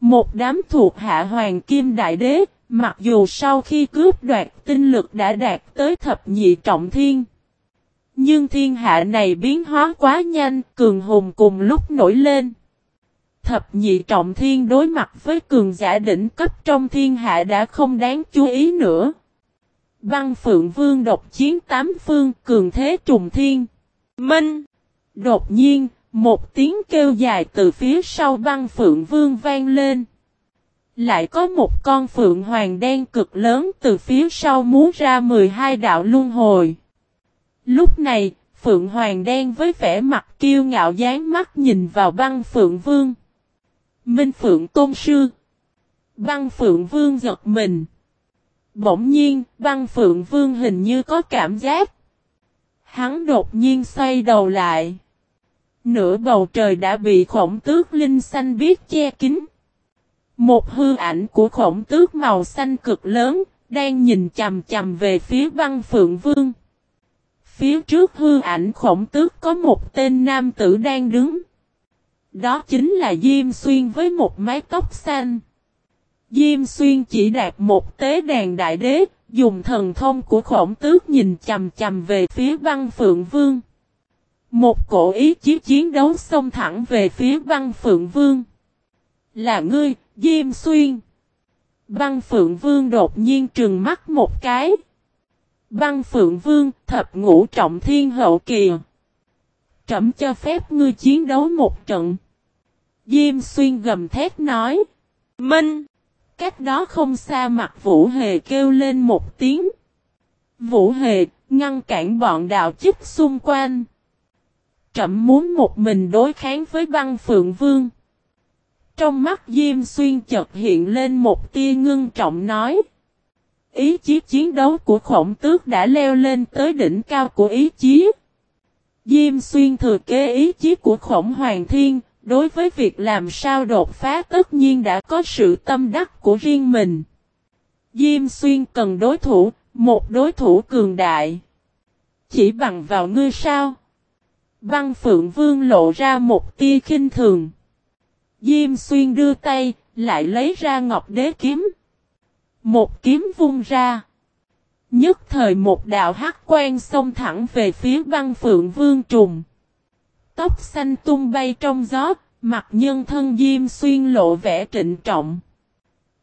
Một đám thuộc hạ Hoàng Kim Đại Đế, Mặc dù sau khi cướp đoạt tinh lực đã đạt tới thập nhị trọng thiên. Nhưng thiên hạ này biến hóa quá nhanh, cường hùng cùng lúc nổi lên. Thập nhị trọng thiên đối mặt với cường giả đỉnh cấp trong thiên hạ đã không đáng chú ý nữa. Băng phượng vương độc chiến tám phương cường thế trùng thiên. Minh! Đột nhiên, một tiếng kêu dài từ phía sau băng phượng vương vang lên. Lại có một con phượng hoàng đen cực lớn từ phía sau muốn ra 12 đạo luân hồi. Lúc này, phượng hoàng đen với vẻ mặt kiêu ngạo dán mắt nhìn vào băng phượng vương. Minh phượng tôn sư. Băng phượng vương giật mình. Bỗng nhiên, băng phượng vương hình như có cảm giác. Hắn đột nhiên xoay đầu lại. Nửa bầu trời đã bị khổng tước linh xanh biết che kín. Một hư ảnh của khổng tước màu xanh cực lớn, đang nhìn chầm chầm về phía băng phượng vương. Phía trước hư ảnh khổng tước có một tên nam tử đang đứng. Đó chính là Diêm Xuyên với một mái tóc xanh. Diêm Xuyên chỉ đạt một tế đàn đại đế, dùng thần thông của khổng tước nhìn chầm chầm về phía băng phượng vương. Một cổ ý chí chiến đấu xông thẳng về phía băng phượng vương. Là ngươi, Diêm Xuyên. Băng phượng vương đột nhiên trừng mắt một cái. Băng phượng vương thập ngũ trọng thiên hậu kìa. Trẩm cho phép ngươi chiến đấu một trận. Diêm xuyên gầm thét nói. Minh. Cách đó không xa mặt Vũ Hề kêu lên một tiếng. Vũ Hề ngăn cản bọn đạo chích xung quanh. Trậm muốn một mình đối kháng với băng phượng vương. Trong mắt Diêm Xuyên chợt hiện lên một tia ngưng trọng nói. Ý chí chiến đấu của khổng tước đã leo lên tới đỉnh cao của ý chí. Diêm Xuyên thừa kế ý chí của khổng hoàng thiên, đối với việc làm sao đột phá tất nhiên đã có sự tâm đắc của riêng mình. Diêm Xuyên cần đối thủ, một đối thủ cường đại. Chỉ bằng vào ngươi sao? Băng Phượng Vương lộ ra một tia khinh thường. Diêm Xuyên đưa tay, lại lấy ra ngọc đế kiếm. Một kiếm vung ra. Nhất thời một đạo hắc quen xông thẳng về phía băng phượng vương trùng. Tóc xanh tung bay trong gió, mặt nhân thân Diêm Xuyên lộ vẻ trịnh trọng.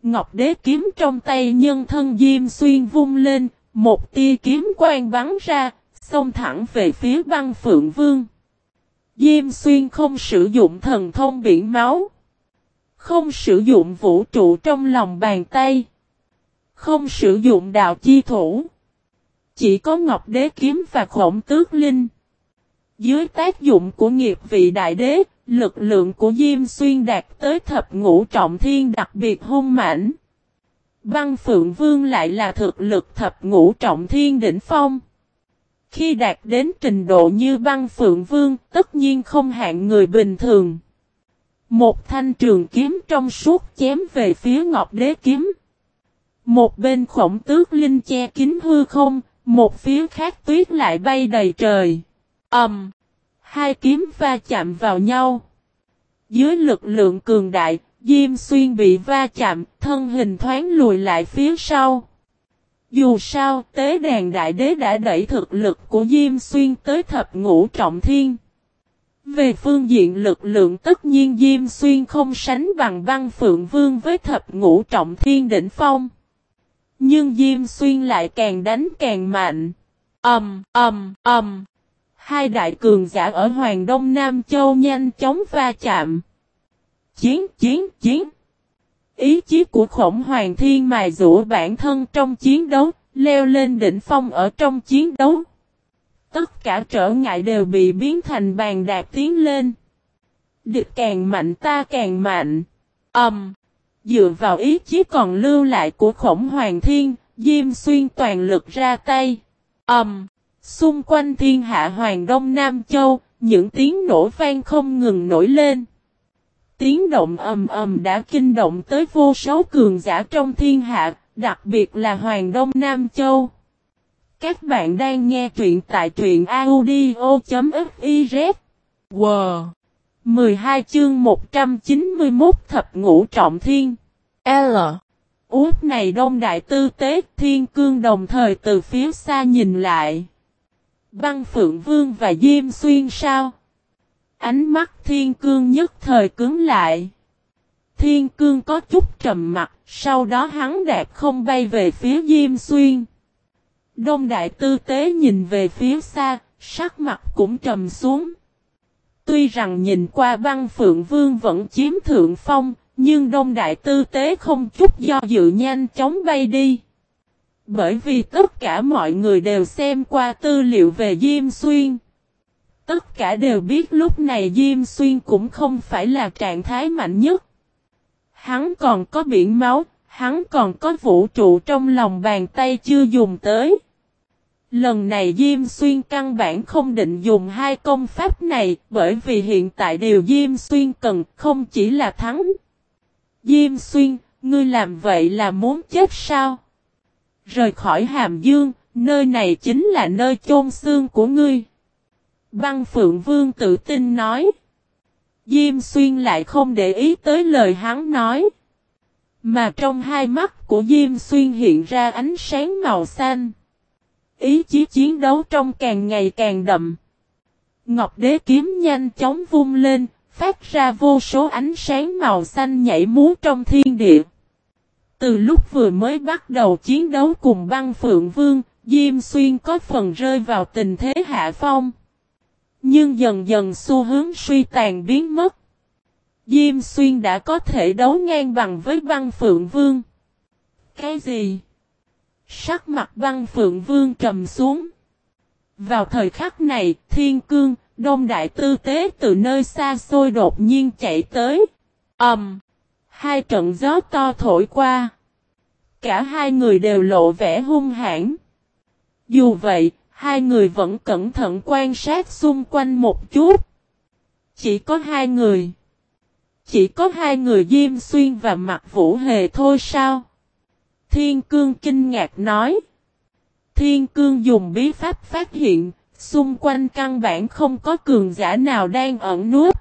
Ngọc đế kiếm trong tay nhân thân Diêm Xuyên vung lên, một tia kiếm quang bắn ra, xông thẳng về phía băng phượng vương. Diêm Xuyên không sử dụng thần thông biển máu. Không sử dụng vũ trụ trong lòng bàn tay. Không sử dụng đạo chi thủ. Chỉ có Ngọc Đế Kiếm và Khổng Tước Linh. Dưới tác dụng của nghiệp vị đại đế, lực lượng của Diêm Xuyên đạt tới thập ngũ trọng thiên đặc biệt hung mãnh. Băng Phượng Vương lại là thực lực thập ngũ trọng thiên đỉnh phong. Khi đạt đến trình độ như băng Phượng Vương, tất nhiên không hạn người bình thường. Một thanh trường kiếm trong suốt chém về phía Ngọc Đế Kiếm. Một bên khổng tước linh che kín hư không, một phía khác tuyết lại bay đầy trời. Ầm! Um, hai kiếm va chạm vào nhau. Dưới lực lượng cường đại, Diêm Xuyên bị va chạm, thân hình thoáng lùi lại phía sau. Dù sao, tế đàn đại đế đã đẩy thực lực của Diêm Xuyên tới thập ngũ trọng thiên. Về phương diện lực lượng tất nhiên Diêm Xuyên không sánh bằng băng Phượng Vương với thập ngũ trọng thiên đỉnh phong. Nhưng Diêm Xuyên lại càng đánh càng mạnh. Ầm, ầm, ầm. Hai đại cường giả ở Hoàng Đông Nam Châu nhanh chóng va chạm. Chiến, chiến, chiến. Ý chí của khổng hoàng thiên mài rũa bản thân trong chiến đấu, leo lên đỉnh phong ở trong chiến đấu. Tất cả trở ngại đều bị biến thành bàn đạp tiến lên. Địch càng mạnh ta càng mạnh. Âm. Um, dựa vào ý chí còn lưu lại của khổng hoàng thiên, Diêm xuyên toàn lực ra tay. Âm. Um, xung quanh thiên hạ hoàng đông Nam Châu, những tiếng nổ vang không ngừng nổi lên. Tiếng động ầm ầm đã kinh động tới vô số cường giả trong thiên hạ, đặc biệt là Hoàng Đông Nam Châu. Các bạn đang nghe truyện tại truyện audio.fiz. Wow! 12 chương 191 thập ngũ trọng thiên. L. Út này đông đại tư tế thiên cương đồng thời từ phía xa nhìn lại. Băng Phượng Vương và Diêm Xuyên sao? Ánh mắt thiên cương nhất thời cứng lại. Thiên cương có chút trầm mặt, sau đó hắn đạp không bay về phía Diêm Xuyên. Đông đại tư tế nhìn về phía xa, sắc mặt cũng trầm xuống. Tuy rằng nhìn qua băng phượng vương vẫn chiếm thượng phong, nhưng đông đại tư tế không chút do dự nhanh chóng bay đi. Bởi vì tất cả mọi người đều xem qua tư liệu về Diêm Xuyên. Tất cả đều biết lúc này Diêm Xuyên cũng không phải là trạng thái mạnh nhất. Hắn còn có biển máu, hắn còn có vũ trụ trong lòng bàn tay chưa dùng tới. Lần này Diêm Xuyên căn bản không định dùng hai công pháp này bởi vì hiện tại điều Diêm Xuyên cần không chỉ là thắng. Diêm Xuyên, ngươi làm vậy là muốn chết sao? Rời khỏi Hàm Dương, nơi này chính là nơi chôn xương của ngươi. Băng Phượng Vương tự tin nói. Diêm Xuyên lại không để ý tới lời hắn nói. Mà trong hai mắt của Diêm Xuyên hiện ra ánh sáng màu xanh. Ý chí chiến đấu trong càng ngày càng đậm. Ngọc đế kiếm nhanh chóng vung lên, phát ra vô số ánh sáng màu xanh nhảy múa trong thiên địa. Từ lúc vừa mới bắt đầu chiến đấu cùng băng phượng vương, Diêm Xuyên có phần rơi vào tình thế hạ phong. Nhưng dần dần xu hướng suy tàn biến mất. Diêm Xuyên đã có thể đấu ngang bằng với băng phượng vương. Cái gì? Sắc mặt băng phượng vương trầm xuống. Vào thời khắc này, thiên cương, đông đại tư tế từ nơi xa xôi đột nhiên chạy tới. ầm, um, Hai trận gió to thổi qua. Cả hai người đều lộ vẻ hung hãn. Dù vậy, hai người vẫn cẩn thận quan sát xung quanh một chút. Chỉ có hai người. Chỉ có hai người Diêm Xuyên và Mạc Vũ Hề thôi sao? Thiên Cương kinh ngạc nói. Thiên Cương dùng bí pháp phát hiện, xung quanh căn bản không có cường giả nào đang ẩn nút.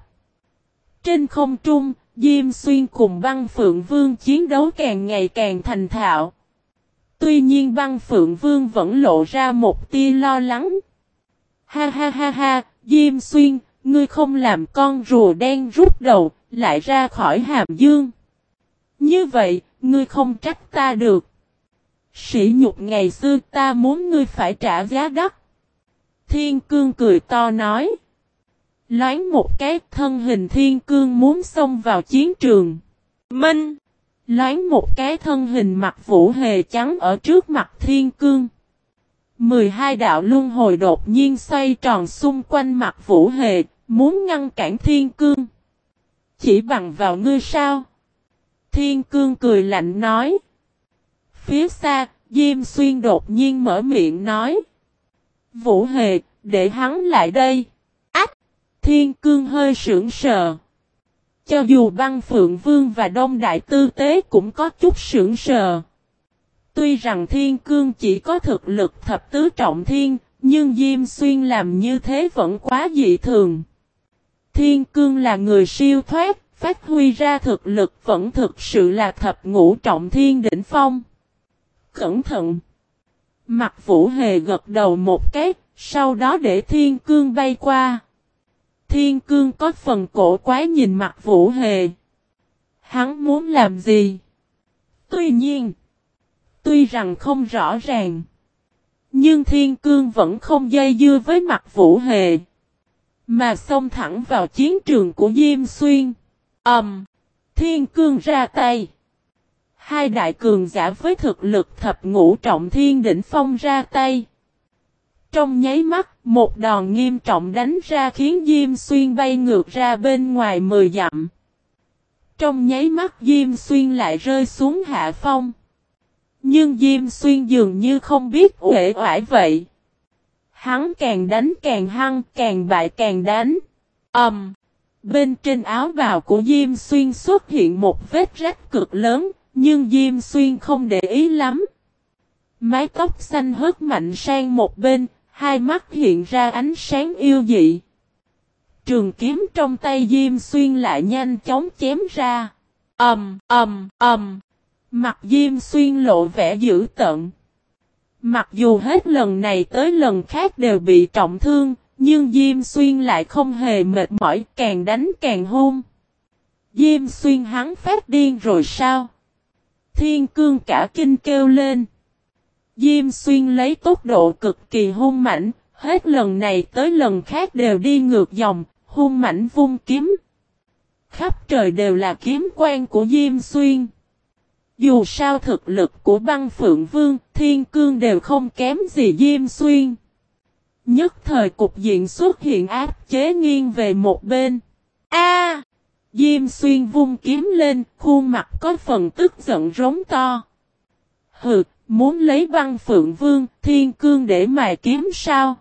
Trên không trung, Diêm Xuyên cùng băng Phượng Vương chiến đấu càng ngày càng thành thạo. Tuy nhiên băng Phượng Vương vẫn lộ ra một tia lo lắng. Ha ha ha ha, Diêm Xuyên, ngươi không làm con rùa đen rút đầu, lại ra khỏi hàm dương. Như vậy, ngươi không trách ta được. Sỉ nhục ngày xưa ta muốn ngươi phải trả giá đắt. Thiên cương cười to nói. Loáng một cái thân hình thiên cương muốn xông vào chiến trường. Minh! Loáng một cái thân hình mặt vũ hề trắng ở trước mặt thiên cương. 12 đạo luân hồi đột nhiên xoay tròn xung quanh mặt vũ hề, muốn ngăn cản thiên cương. Chỉ bằng vào ngươi sao? Thiên cương cười lạnh nói. Phía xa, Diêm Xuyên đột nhiên mở miệng nói. Vũ hề, để hắn lại đây. Thiên cương hơi sững sờ. Cho dù băng Phượng Vương và Đông Đại Tư Tế cũng có chút sững sờ. Tuy rằng Thiên Cương chỉ có thực lực thập tứ trọng thiên, nhưng Diêm Xuyên làm như thế vẫn quá dị thường. Thiên Cương là người siêu thoát, phát huy ra thực lực vẫn thực sự là thập ngũ trọng thiên đỉnh phong. Cẩn thận! Mặt Vũ Hề gật đầu một cái, sau đó để Thiên Cương bay qua. Thiên cương có phần cổ quái nhìn mặt Vũ Hề. Hắn muốn làm gì? Tuy nhiên, tuy rằng không rõ ràng, nhưng thiên cương vẫn không dây dưa với mặt Vũ Hề. Mà xông thẳng vào chiến trường của Diêm Xuyên. Ẩm! Um, thiên cương ra tay. Hai đại cường giả với thực lực thập ngũ trọng thiên đỉnh phong ra tay. Trong nháy mắt, một đòn nghiêm trọng đánh ra khiến Diêm Xuyên bay ngược ra bên ngoài mười dặm. Trong nháy mắt Diêm Xuyên lại rơi xuống hạ phong. Nhưng Diêm Xuyên dường như không biết uể oải vậy. Hắn càng đánh càng hăng, càng bại càng đánh. Ầm. Um, bên trên áo bào của Diêm Xuyên xuất hiện một vết rách cực lớn, nhưng Diêm Xuyên không để ý lắm. Mái tóc xanh hớt mạnh sang một bên, Hai mắt hiện ra ánh sáng yêu dị. Trường kiếm trong tay Diêm Xuyên lại nhanh chóng chém ra. Ầm, ầm, ầm. Mặt Diêm Xuyên lộ vẻ dữ tận. Mặc dù hết lần này tới lần khác đều bị trọng thương, nhưng Diêm Xuyên lại không hề mệt mỏi, càng đánh càng hung. Diêm Xuyên hắn phát điên rồi sao? Thiên cương cả kinh kêu lên. Diêm xuyên lấy tốc độ cực kỳ hung mảnh, hết lần này tới lần khác đều đi ngược dòng, hung mảnh vung kiếm. Khắp trời đều là kiếm quan của Diêm xuyên. Dù sao thực lực của băng phượng vương, thiên cương đều không kém gì Diêm xuyên. Nhất thời cục diện xuất hiện áp chế nghiêng về một bên. A! Diêm xuyên vung kiếm lên, khuôn mặt có phần tức giận rống to. Hừ, Muốn lấy băng phượng vương, thiên cương để mài kiếm sao?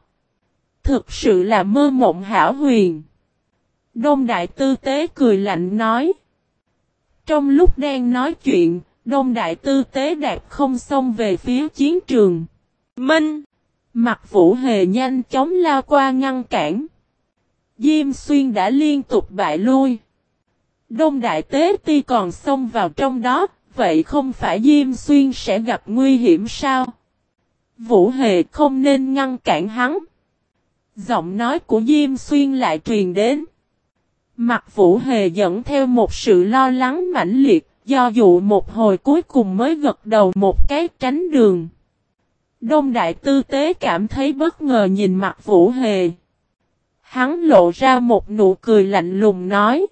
Thực sự là mơ mộng hảo huyền. Đông Đại Tư Tế cười lạnh nói. Trong lúc đang nói chuyện, Đông Đại Tư Tế đạp không xông về phía chiến trường. Minh! Mặt vũ hề nhanh chóng lao qua ngăn cản. Diêm xuyên đã liên tục bại lui. Đông Đại Tế Ti còn xông vào trong đó, Vậy không phải Diêm Xuyên sẽ gặp nguy hiểm sao? Vũ Hề không nên ngăn cản hắn. Giọng nói của Diêm Xuyên lại truyền đến. Mặt Vũ Hề dẫn theo một sự lo lắng mãnh liệt, do dụ một hồi cuối cùng mới gật đầu một cái tránh đường. Đông Đại Tư Tế cảm thấy bất ngờ nhìn mặt Vũ Hề. Hắn lộ ra một nụ cười lạnh lùng nói.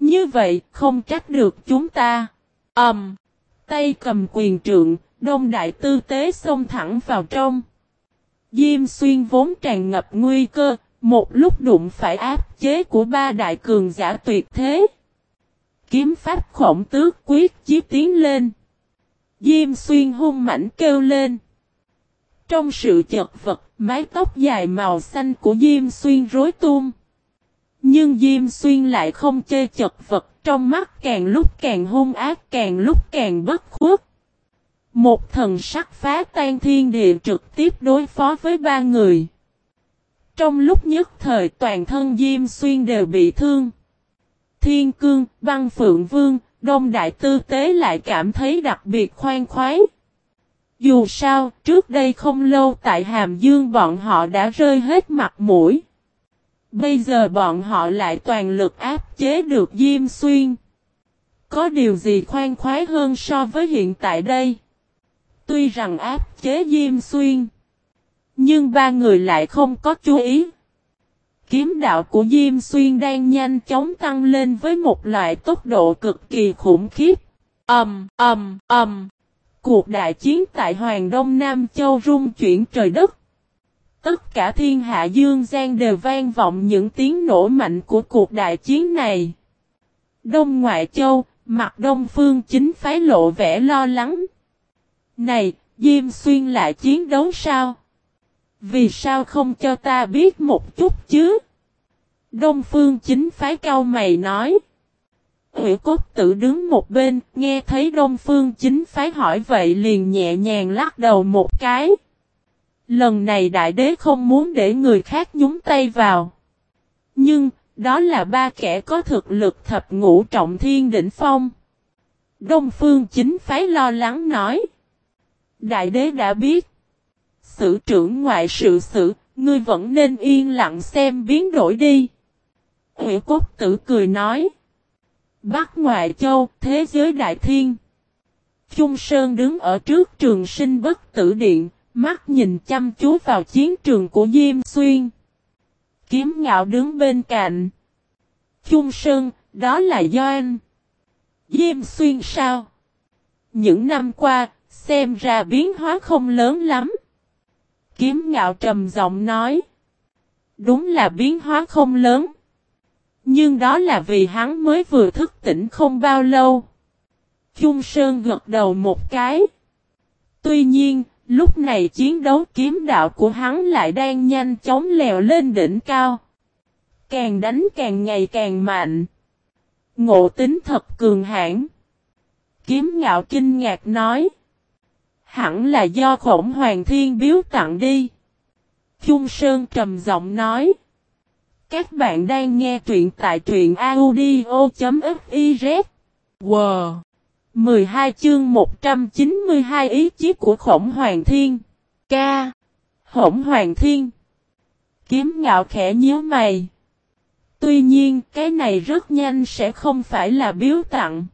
Như vậy không trách được chúng ta. Ẩm. Um, tay cầm quyền trượng, Đông Đại Tư Tế xông thẳng vào trong. Diêm xuyên vốn tràn ngập nguy cơ, một lúc đụng phải áp chế của ba đại cường giả tuyệt thế. Kiếm pháp khổng tước quyết chí tiến lên. Diêm xuyên hung mảnh kêu lên. Trong sự chật vật, mái tóc dài màu xanh của Diêm xuyên rối tung. Nhưng Diêm xuyên lại không chê chật vật, trong mắt càng lúc càng hung ác, càng lúc càng bất khuất. Một thần sắc phá tan thiên địa trực tiếp đối phó với ba người. Trong lúc nhất thời toàn thân Diêm Xuyên đều bị thương. Thiên Cương, Văn Phượng Vương, Đông Đại Tư Tế lại cảm thấy đặc biệt khoan khoái. Dù sao, trước đây không lâu tại Hàm Dương bọn họ đã rơi hết mặt mũi. Bây giờ bọn họ lại toàn lực áp chế được Diêm Xuyên. Có điều gì khoan khoái hơn so với hiện tại đây? Tuy rằng áp chế Diêm Xuyên. Nhưng ba người lại không có chú ý. Kiếm đạo của Diêm Xuyên đang nhanh chóng tăng lên với một loại tốc độ cực kỳ khủng khiếp. âm âm âm, Cuộc đại chiến tại Hoàng Đông Nam Châu rung chuyển trời đất. Tất cả thiên hạ dương gian đều vang vọng những tiếng nổ mạnh của cuộc đại chiến này. Đông Ngoại Châu, mặt Đông Phương chính phái lộ vẻ lo lắng. Này, Diêm Xuyên lại chiến đấu sao? Vì sao không cho ta biết một chút chứ? Đông Phương chính phái cao mày nói. Hữu cốt tự đứng một bên, nghe thấy Đông Phương chính phái hỏi vậy liền nhẹ nhàng lắc đầu một cái. Lần này đại đế không muốn để người khác nhúng tay vào. Nhưng, đó là ba kẻ có thực lực thập ngũ trọng thiên đỉnh phong. Đông Phương chính phái lo lắng nói. Đại đế đã biết. Sử trưởng ngoại sự sự, ngươi vẫn nên yên lặng xem biến đổi đi. Hữu cốt tử cười nói. Bắc ngoại châu, thế giới đại thiên. Trung Sơn đứng ở trước trường sinh bất tử điện, mắt nhìn chăm chú vào chiến trường của Diêm Xuyên. Kiếm ngạo đứng bên cạnh. Trung Sơn, đó là Doan. Diêm Xuyên sao? Những năm qua, xem ra biến hóa không lớn lắm. Kiếm ngạo trầm giọng nói. Đúng là biến hóa không lớn. Nhưng đó là vì hắn mới vừa thức tỉnh không bao lâu. Trung Sơn gật đầu một cái. Tuy nhiên, lúc này chiến đấu kiếm đạo của hắn lại đang nhanh chóng lèo lên đỉnh cao. Càng đánh càng ngày càng mạnh. Ngộ tính thật cường hãn. Kiếm ngạo kinh ngạc nói. Hẳn là do khổng hoàng thiên biếu tặng đi. Trung Sơn trầm giọng nói. Các bạn đang nghe truyện tại truyện audio.fif. Wow! 12 chương 192 ý chí của khổng hoàng thiên. Ca! Khổng hoàng thiên. Kiếm ngạo khẽ nhíu mày. Tuy nhiên, cái này rất nhanh sẽ không phải là biếu tặng.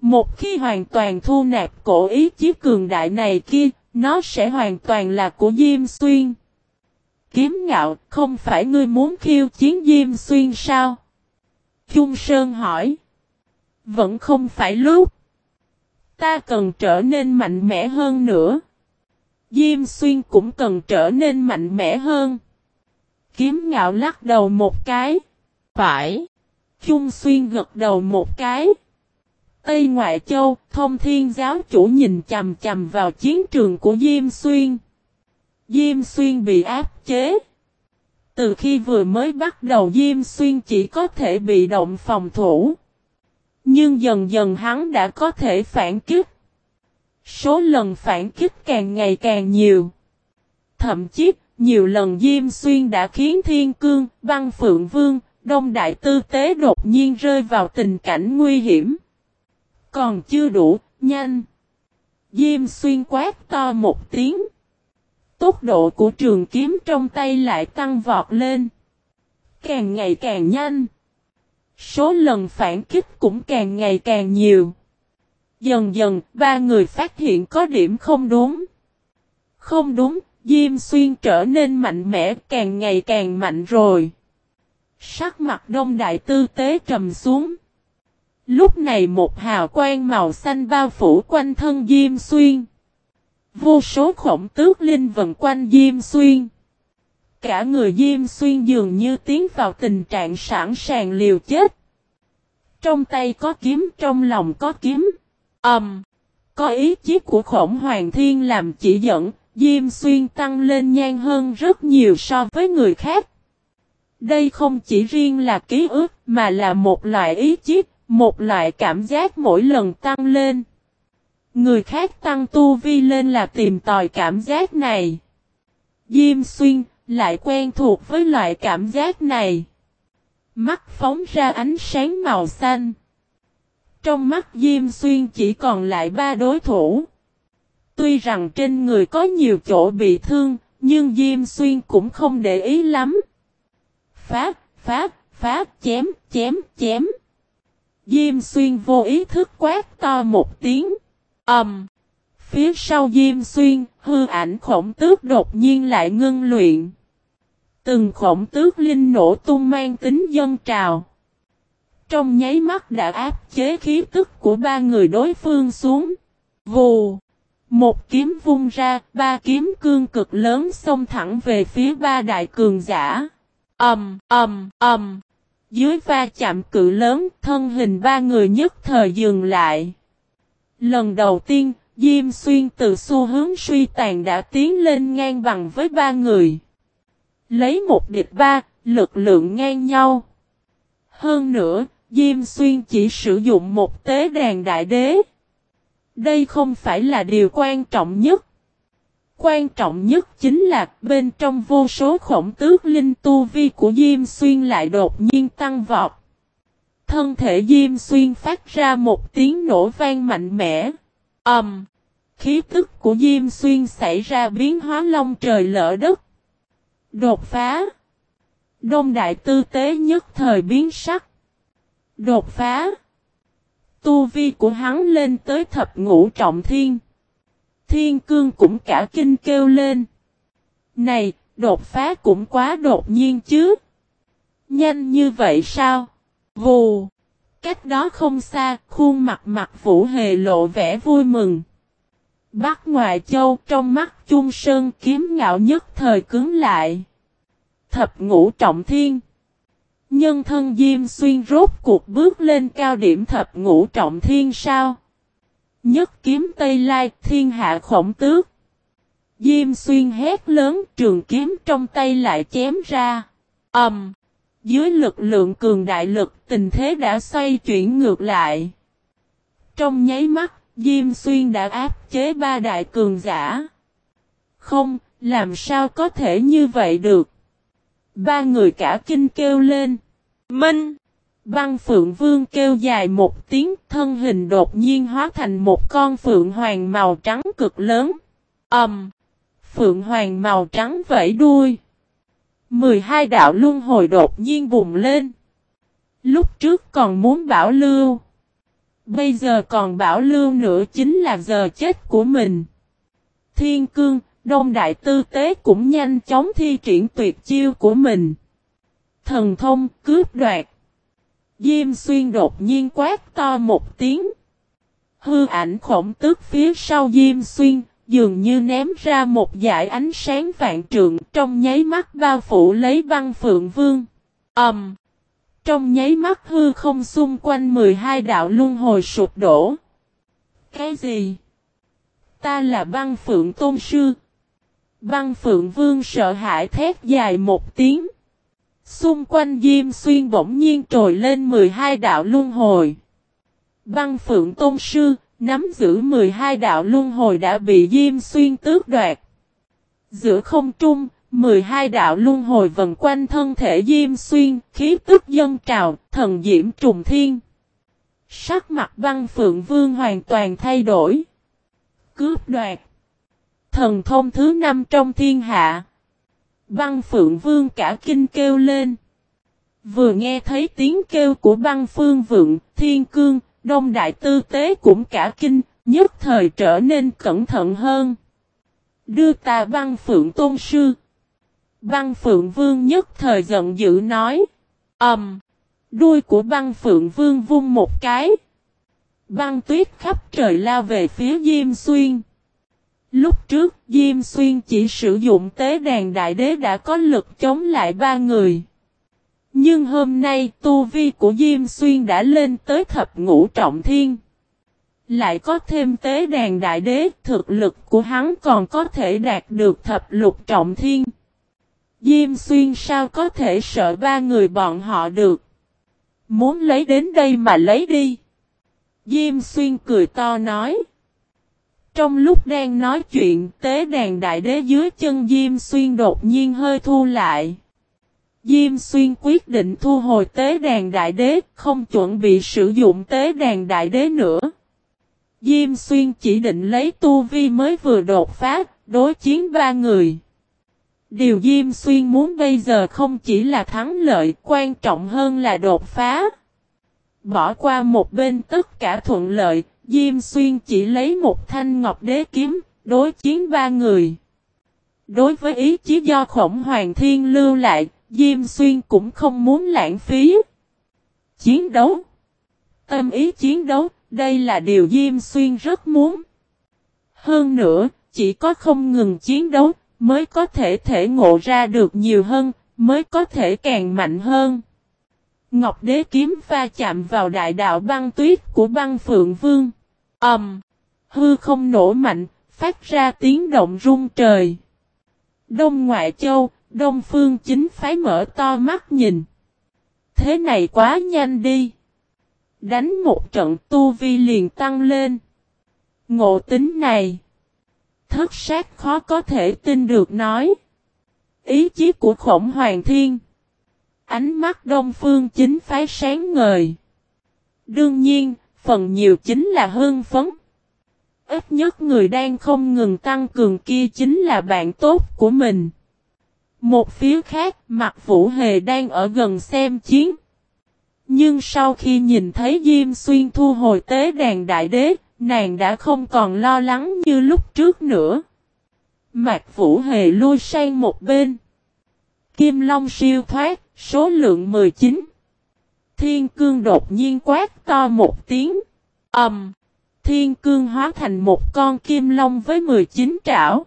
Một khi hoàn toàn thu nạp cổ ý chí cường đại này kia, nó sẽ hoàn toàn là của Diêm Xuyên. Kiếm ngạo, không phải ngươi muốn khiêu chiến Diêm Xuyên sao? Trung Sơn hỏi. Vẫn không phải lúc. Ta cần trở nên mạnh mẽ hơn nữa. Diêm Xuyên cũng cần trở nên mạnh mẽ hơn. Kiếm ngạo lắc đầu một cái. Phải. Trung Xuyên gật đầu một cái. Tây Ngoại Châu, thông thiên giáo chủ nhìn chầm chầm vào chiến trường của Diêm Xuyên. Diêm Xuyên bị áp chế. Từ khi vừa mới bắt đầu Diêm Xuyên chỉ có thể bị động phòng thủ. Nhưng dần dần hắn đã có thể phản kích. Số lần phản kích càng ngày càng nhiều. Thậm chí, nhiều lần Diêm Xuyên đã khiến Thiên Cương, Văn Phượng Vương, Đông Đại Tư Tế đột nhiên rơi vào tình cảnh nguy hiểm. Còn chưa đủ, nhanh. Diêm xuyên quát to một tiếng. tốc độ của trường kiếm trong tay lại tăng vọt lên. Càng ngày càng nhanh. Số lần phản kích cũng càng ngày càng nhiều. Dần dần, ba người phát hiện có điểm không đúng. Không đúng, Diêm Xuyên trở nên mạnh mẽ càng ngày càng mạnh rồi. Sắc mặt đông đại tư tế trầm xuống. Lúc này một hào quang màu xanh bao phủ quanh thân Diêm Xuyên. Vô số khổng tước linh vần quanh Diêm Xuyên. Cả người Diêm Xuyên dường như tiến vào tình trạng sẵn sàng liều chết. Trong tay có kiếm, trong lòng có kiếm. Ẩm. Um, có ý chí của khổng hoàng thiên làm chỉ dẫn, Diêm Xuyên tăng lên nhanh hơn rất nhiều so với người khác. Đây không chỉ riêng là ký ức mà là một loại ý chí, một loại cảm giác mỗi lần tăng lên. Người khác tăng tu vi lên là tìm tòi cảm giác này. Diêm xuyên lại quen thuộc với loại cảm giác này. Mắt phóng ra ánh sáng màu xanh. Trong mắt Diêm Xuyên chỉ còn lại ba đối thủ. Tuy rằng trên người có nhiều chỗ bị thương, nhưng Diêm Xuyên cũng không để ý lắm. Phát, phát, phát, chém, chém, chém. Diêm Xuyên vô ý thức quát to một tiếng. Ẩm. Um, phía sau Diêm Xuyên, hư ảnh khổng tước đột nhiên lại ngưng luyện. Từng khổng tước linh nổ tung mang tính dân trào. Trong nháy mắt đã áp chế khí tức của ba người đối phương xuống. Vù. Một kiếm vung ra, ba kiếm cương cực lớn xông thẳng về phía ba đại cường giả. Ầm, ầm, ầm. Dưới va chạm cự lớn, thân hình ba người nhất thời dừng lại. Lần đầu tiên, Diêm Xuyên từ xu hướng suy tàn đã tiến lên ngang bằng với ba người. Lấy một địch ba, lực lượng ngang nhau. Hơn nữa, Diêm Xuyên chỉ sử dụng một tế đàn đại đế. Đây không phải là điều quan trọng nhất. Quan trọng nhất chính là bên trong vô số khổng tước linh tu vi của Diêm Xuyên lại đột nhiên tăng vọt. Thân thể Diêm Xuyên phát ra một tiếng nổ vang mạnh mẽ. Ẩm. Um, khí tức của Diêm Xuyên xảy ra biến hóa long trời lỡ đất. Đột phá. Đông đại tư tế nhất thời biến sắc. Đột phá. Tu vi của hắn lên tới thập ngũ trọng thiên. Thiên cương cũng cả kinh kêu lên. Này, đột phá cũng quá đột nhiên chứ. Nhanh như vậy sao? Vù. Cách đó không xa, khuôn mặt mặt vũ hề lộ vẻ vui mừng. Bắc ngoại châu trong mắt chung sơn kiếm ngạo nhất thời cứng lại. Thập ngũ trọng thiên. Nhân thân Diêm Xuyên rốt cuộc bước lên cao điểm thập ngũ trọng thiên sao? Nhất kiếm Tây Lai thiên hạ khổng tước. Diêm Xuyên hét lớn trường kiếm trong tay lại chém ra. Ẩm. Um, dưới lực lượng cường đại lực tình thế đã xoay chuyển ngược lại. Trong nháy mắt, Diêm Xuyên đã áp chế ba đại cường giả. Không, làm sao có thể như vậy được? Ba người cả kinh kêu lên. Minh! Băng Phượng Vương kêu dài một tiếng thân hình đột nhiên hóa thành một con Phượng Hoàng màu trắng cực lớn. Ẩm! Um, Phượng Hoàng màu trắng vẫy đuôi. 12 đạo luân hồi đột nhiên bùng lên. Lúc trước còn muốn bảo lưu. Bây giờ còn bảo lưu nữa chính là giờ chết của mình. Thiên cương, đông đại tư tế cũng nhanh chóng thi triển tuyệt chiêu của mình. Thần thông, cướp đoạt. Diêm xuyên đột nhiên quát to một tiếng. Hư ảnh khổng tức phía sau Diêm xuyên, dường như ném ra một dải ánh sáng vạn trượng trong nháy mắt bao phủ lấy băng phượng vương. Ẩm! Um, trong nháy mắt hư không xung quanh 12 đạo luân hồi sụp đổ. Cái gì? Ta là băng phượng tôn sư. Băng phượng vương sợ hãi thét dài một tiếng. Xung quanh Diêm Xuyên bỗng nhiên trồi lên 12 đạo luân hồi. Băng phượng tôn sư, nắm giữ 12 đạo luân hồi đã bị Diêm Xuyên tước đoạt. Giữa không trung, 12 đạo luân hồi vần quanh thân thể Diêm Xuyên, khí tức dân trào, thần diễm trùng thiên. Sắc mặt băng phượng vương hoàn toàn thay đổi. Cướp đoạt. Thần thông thứ năm trong thiên hạ. Băng phượng vương cả kinh kêu lên. Vừa nghe thấy tiếng kêu của băng phương vượng, thiên cương, đông đại tư tế cũng cả kinh, nhất thời trở nên cẩn thận hơn. Đưa ta băng phượng tôn sư. Băng phượng vương nhất thời giận dữ nói. Ẩm. Um, đuôi của băng phượng vương vung một cái. Băng tuyết khắp trời lao về phía Diêm Xuyên. Lúc trước Diêm Xuyên chỉ sử dụng tế đàn đại đế đã có lực chống lại ba người. Nhưng hôm nay tu vi của Diêm Xuyên đã lên tới thập ngũ trọng thiên. Lại có thêm tế đàn đại đế, thực lực của hắn còn có thể đạt được thập lục trọng thiên. Diêm Xuyên sao có thể sợ ba người bọn họ được. Muốn lấy đến đây mà lấy đi. Diêm Xuyên cười to nói. Trong lúc đang nói chuyện, tế đàn đại đế dưới chân Diêm Xuyên đột nhiên hơi thu lại. Diêm Xuyên quyết định thu hồi tế đàn đại đế, không chuẩn bị sử dụng tế đàn đại đế nữa. Diêm Xuyên chỉ định lấy tu vi mới vừa đột phá, đối chiến ba người. Điều Diêm Xuyên muốn bây giờ không chỉ là thắng lợi, quan trọng hơn là đột phá. Bỏ qua một bên tất cả thuận lợi, Diêm Xuyên chỉ lấy một thanh ngọc đế kiếm, đối chiến ba người. Đối với ý chí do khổng hoàng thiên lưu lại, Diêm Xuyên cũng không muốn lãng phí. Chiến đấu Tâm ý chiến đấu, đây là điều Diêm Xuyên rất muốn. Hơn nữa, chỉ có không ngừng chiến đấu, mới có thể thể ngộ ra được nhiều hơn, mới có thể càng mạnh hơn. Ngọc Đế kiếm va chạm vào đại đạo băng tuyết của băng Phượng Vương. Ầm! Um, hư không nổ mạnh, phát ra tiếng động rung trời. Đông Ngoại Châu, Đông Phương chính phái mở to mắt nhìn. Thế này quá nhanh đi. Đánh một trận tu vi liền tăng lên. Ngộ tính này. Thất sát khó có thể tin được nói. Ý chí của khổng hoàng thiên. Ánh mắt đông phương chính phái sáng ngời. Đương nhiên, phần nhiều chính là hưng phấn. Ít nhất người đang không ngừng tăng cường kia chính là bạn tốt của mình. Một phía khác, mặt Vũ Hề đang ở gần xem chiến. Nhưng sau khi nhìn thấy Diêm Xuyên thu hồi tế đàn đại đế, nàng đã không còn lo lắng như lúc trước nữa. Mạc Vũ Hề lui sang một bên. Kim Long siêu thoát, số lượng 19. Thiên cương đột nhiên quát to một tiếng. Ẩm. Um, thiên cương hóa thành một con kim long với 19 trảo.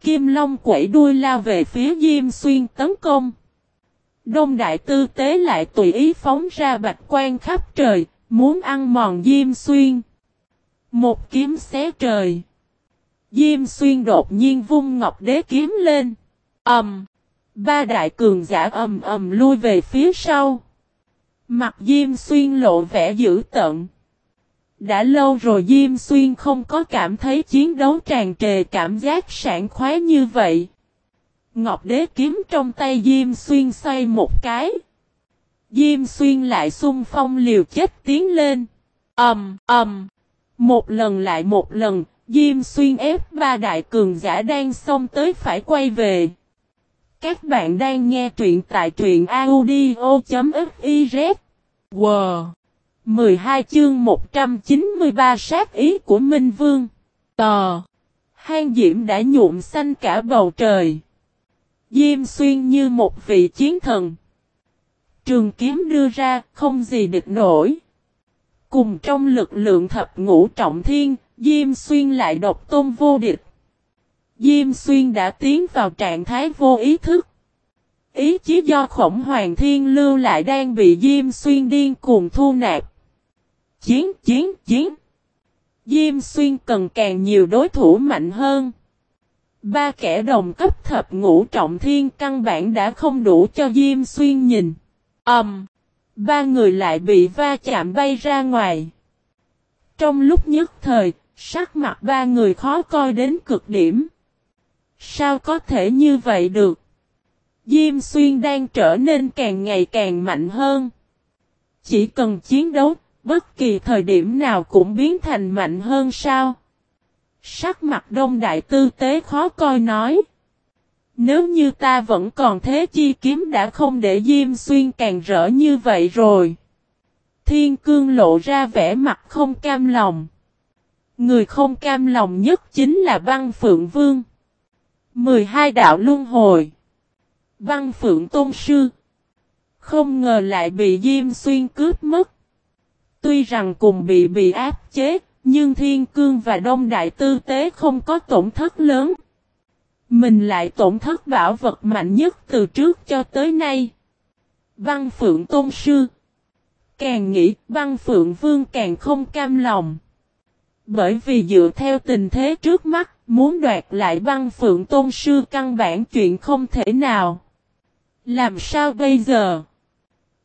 Kim long quẩy đuôi lao về phía Diêm Xuyên tấn công. Đông Đại Tư Tế lại tùy ý phóng ra bạch quan khắp trời, muốn ăn mòn Diêm Xuyên. Một kiếm xé trời. Diêm Xuyên đột nhiên vung ngọc đế kiếm lên. Ẩm. Um, ba đại cường giả ầm ầm lui về phía sau. Mặt Diêm Xuyên lộ vẻ dữ tận. Đã lâu rồi Diêm Xuyên không có cảm thấy chiến đấu tràn trề cảm giác sảng khoái như vậy. Ngọc đế kiếm trong tay Diêm Xuyên xoay một cái. Diêm Xuyên lại xung phong liều chết tiến lên. Ầm, um, ầm. Um. Một lần lại một lần, Diêm Xuyên ép ba đại cường giả đang xông tới phải quay về. Các bạn đang nghe truyện tại truyện audio.fiz. Wow! 12 chương 193 sát ý của Minh Vương. Tò! Hang diễm đã nhuộm xanh cả bầu trời. Diêm xuyên như một vị chiến thần. Trường kiếm đưa ra, không gì địch nổi. Cùng trong lực lượng thập ngũ trọng thiên, Diêm xuyên lại độc tôn vô địch. Diêm xuyên đã tiến vào trạng thái vô ý thức. Ý chí do khổng hoàng thiên lưu lại đang bị Diêm xuyên điên cuồng thu nạp. Chiến, chiến, chiến. Diêm xuyên cần càng nhiều đối thủ mạnh hơn. Ba kẻ đồng cấp thập ngũ trọng thiên căn bản đã không đủ cho Diêm Xuyên nhìn. Ẩm. Um, ba người lại bị va chạm bay ra ngoài. Trong lúc nhất thời, sắc mặt ba người khó coi đến cực điểm. Sao có thể như vậy được? Diêm Xuyên đang trở nên càng ngày càng mạnh hơn. Chỉ cần chiến đấu, bất kỳ thời điểm nào cũng biến thành mạnh hơn sao? Sắc mặt đông đại tư tế khó coi nói. Nếu như ta vẫn còn thế chi kiếm đã không để Diêm Xuyên càng rỡ như vậy rồi. Thiên cương lộ ra vẻ mặt không cam lòng. Người không cam lòng nhất chính là Văn Phượng Vương. 12 đạo luân hồi. Văn Phượng Tôn Sư. Không ngờ lại bị Diêm Xuyên cướp mất. Tuy rằng cùng bị bị áp chế, nhưng Thiên Cương và Đông Đại Tư Tế không có tổn thất lớn. Mình lại tổn thất bảo vật mạnh nhất từ trước cho tới nay. Văn Phượng Tôn Sư Càng nghĩ Văn Phượng Vương càng không cam lòng. Bởi vì dựa theo tình thế trước mắt, muốn đoạt lại Văn Phượng Tôn Sư căn bản chuyện không thể nào. Làm sao bây giờ?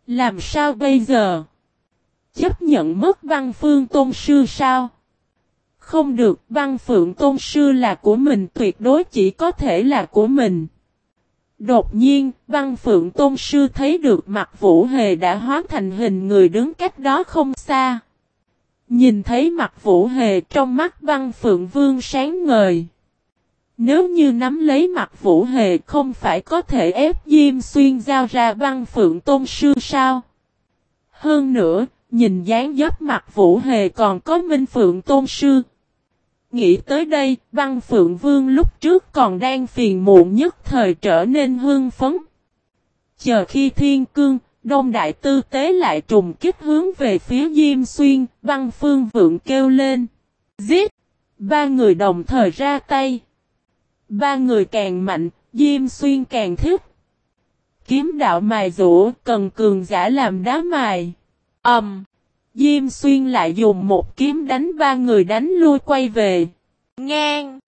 Làm sao bây giờ? Chấp nhận mất Văn Phương Tôn Sư sao? Không được, Văn Phượng Tôn Sư là của mình tuyệt đối chỉ có thể là của mình. Đột nhiên, Văn Phượng Tôn Sư thấy được mặt Vũ Hề đã hóa thành hình người đứng cách đó không xa. Nhìn thấy mặt Vũ Hề trong mắt Văn Phượng Vương sáng ngời. Nếu như nắm lấy mặt Vũ Hề không phải có thể ép Diêm Xuyên giao ra Văn Phượng Tôn Sư sao? Hơn nữa, nhìn dáng dấp mặt Vũ Hề còn có Minh Phượng Tôn Sư. Nghĩ tới đây, băng Phượng Vương lúc trước còn đang phiền muộn nhất thời trở nên hưng phấn. Chờ khi Thiên Cương, Đông Đại Tư Tế lại trùng kích hướng về phía Diêm Xuyên, băng Phương Vượng kêu lên. Giết! Ba người đồng thời ra tay. Ba người càng mạnh, Diêm Xuyên càng thích. Kiếm đạo mài rũ, cần cường giả làm đá mài. Ẩm! Um, Diêm xuyên lại dùng một kiếm đánh ba người đánh lui quay về. Ngang!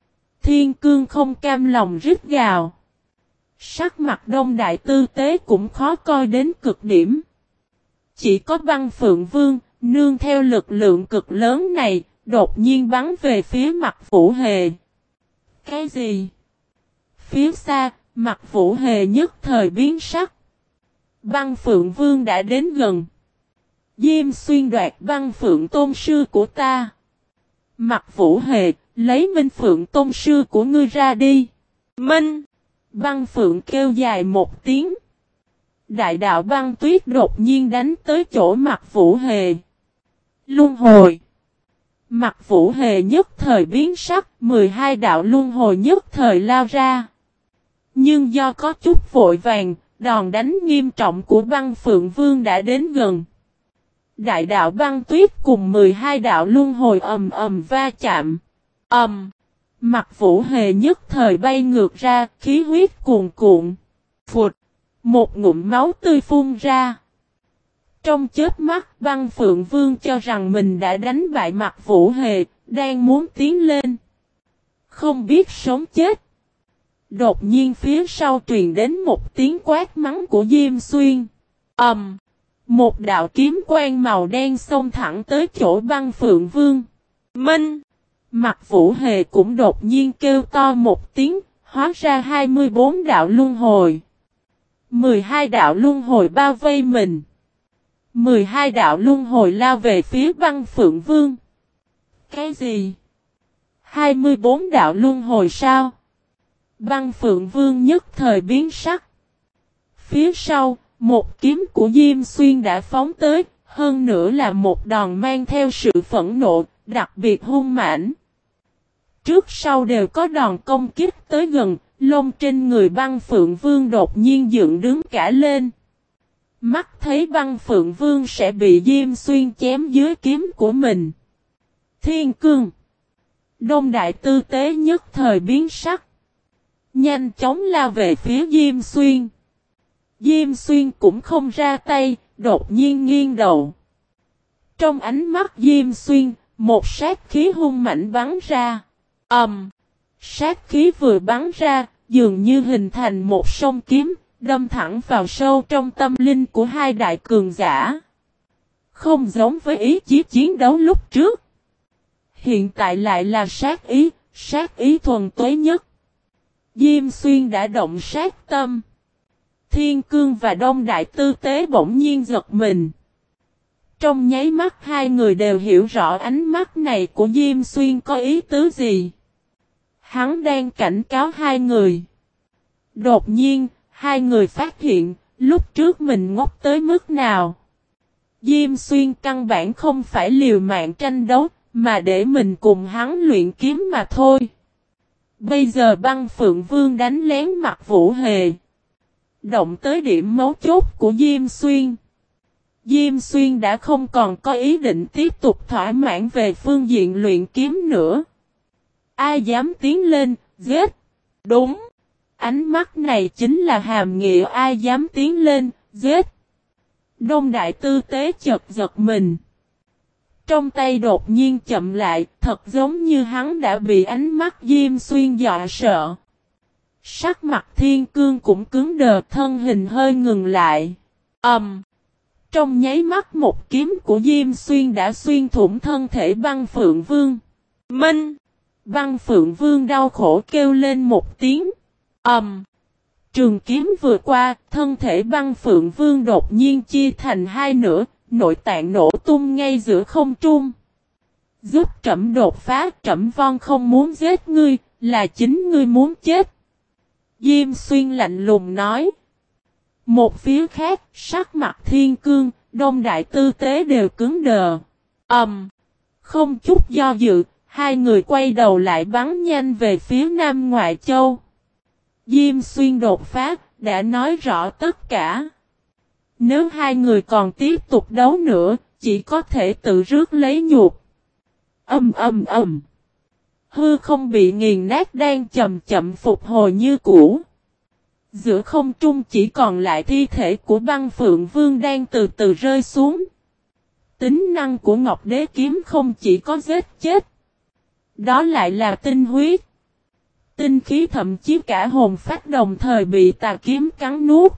Thiên cương không cam lòng rít gào. Sắc mặt đông đại tư tế cũng khó coi đến cực điểm. Chỉ có băng phượng vương, nương theo lực lượng cực lớn này, đột nhiên bắn về phía mặt vũ hề. Cái gì? Phía xa, mặt vũ hề nhất thời biến sắc. Băng phượng vương đã đến gần. Diêm xuyên đoạt văn phượng tôn sư của ta. Mặt vũ hề, lấy minh phượng tôn sư của ngươi ra đi. Minh! Văn phượng kêu dài một tiếng. Đại đạo văn tuyết đột nhiên đánh tới chỗ mặt vũ hề. Luân hồi! Mặt vũ hề nhất thời biến sắc, 12 đạo luân hồi nhất thời lao ra. Nhưng do có chút vội vàng, đòn đánh nghiêm trọng của văn phượng vương đã đến gần. Đại đạo băng tuyết cùng 12 đạo luân hồi ầm ầm va chạm. Ầm. Mặt vũ hề nhất thời bay ngược ra, khí huyết cuồn cuộn. Phụt. Một ngụm máu tươi phun ra. Trong chết mắt băng phượng vương cho rằng mình đã đánh bại mặt vũ hề, đang muốn tiến lên. Không biết sống chết. Đột nhiên phía sau truyền đến một tiếng quát mắng của Diêm Xuyên. Ầm. Um. Một đạo kiếm quang màu đen xông thẳng tới chỗ băng phượng vương. Minh! Mặt vũ hề cũng đột nhiên kêu to một tiếng, hóa ra 24 đạo luân hồi. 12 đạo luân hồi bao vây mình. 12 đạo luân hồi lao về phía băng phượng vương. Cái gì? 24 đạo luân hồi sao? Băng phượng vương nhất thời biến sắc. Phía sau, một kiếm của Diêm Xuyên đã phóng tới, hơn nữa là một đòn mang theo sự phẫn nộ, đặc biệt hung mãnh. Trước sau đều có đòn công kích tới gần, lông trên người băng phượng vương đột nhiên dựng đứng cả lên. Mắt thấy băng phượng vương sẽ bị Diêm Xuyên chém dưới kiếm của mình. Thiên cương. Đông đại tư tế nhất thời biến sắc. Nhanh chóng lao về phía Diêm Xuyên. Diêm xuyên cũng không ra tay, đột nhiên nghiêng đầu. Trong ánh mắt Diêm xuyên, một sát khí hung mạnh bắn ra. ầm, um, Sát khí vừa bắn ra, dường như hình thành một sông kiếm, đâm thẳng vào sâu trong tâm linh của hai đại cường giả. Không giống với ý chí chiến đấu lúc trước. Hiện tại lại là sát ý, sát ý thuần tuế nhất. Diêm xuyên đã động sát tâm. Thiên Cương và Đông Đại Tư Tế bỗng nhiên giật mình. Trong nháy mắt hai người đều hiểu rõ ánh mắt này của Diêm Xuyên có ý tứ gì. Hắn đang cảnh cáo hai người. Đột nhiên, hai người phát hiện, lúc trước mình ngốc tới mức nào. Diêm xuyên căn bản không phải liều mạng tranh đấu, mà để mình cùng hắn luyện kiếm mà thôi. Bây giờ băng phượng vương đánh lén mặt vũ hề. Động tới điểm mấu chốt của Diêm Xuyên. Diêm Xuyên đã không còn có ý định tiếp tục thỏa mãn về phương diện luyện kiếm nữa. Ai dám tiến lên, giết. Đúng. Ánh mắt này chính là hàm nghĩa ai dám tiến lên, giết. Đông đại tư tế chật giật mình. Trong tay đột nhiên chậm lại, thật giống như hắn đã bị ánh mắt Diêm Xuyên dọa sợ. Sắc mặt thiên cương cũng cứng đờ thân hình hơi ngừng lại. Ẩm! Um, trong nháy mắt một kiếm của Diêm Xuyên đã xuyên thủng thân thể băng Phượng Vương. Minh! Băng Phượng Vương đau khổ kêu lên một tiếng. Ẩm! Um, trường kiếm vừa qua, thân thể băng Phượng Vương đột nhiên chia thành hai nửa, nội tạng nổ tung ngay giữa không trung. Giúp trẩm đột phá trẩm von không muốn giết ngươi, là chính ngươi muốn chết. Diêm xuyên lạnh lùng nói. Một phía khác, sắc mặt thiên cương, đông đại tư tế đều cứng đờ. Ẩm. Um, không chút do dự, hai người quay đầu lại bắn nhanh về phía nam ngoại châu. Diêm xuyên đột phá, đã nói rõ tất cả. Nếu hai người còn tiếp tục đấu nữa, chỉ có thể tự rước lấy nhục. Âm âm âm. Hư không bị nghiền nát đang chậm chậm phục hồi như cũ. Giữa không trung chỉ còn lại thi thể của băng phượng vương đang từ từ rơi xuống. Tính năng của Ngọc Đế Kiếm không chỉ có giết chết. Đó lại là tinh huyết. Tinh khí thậm chí cả hồn phát đồng thời bị tà kiếm cắn nuốt.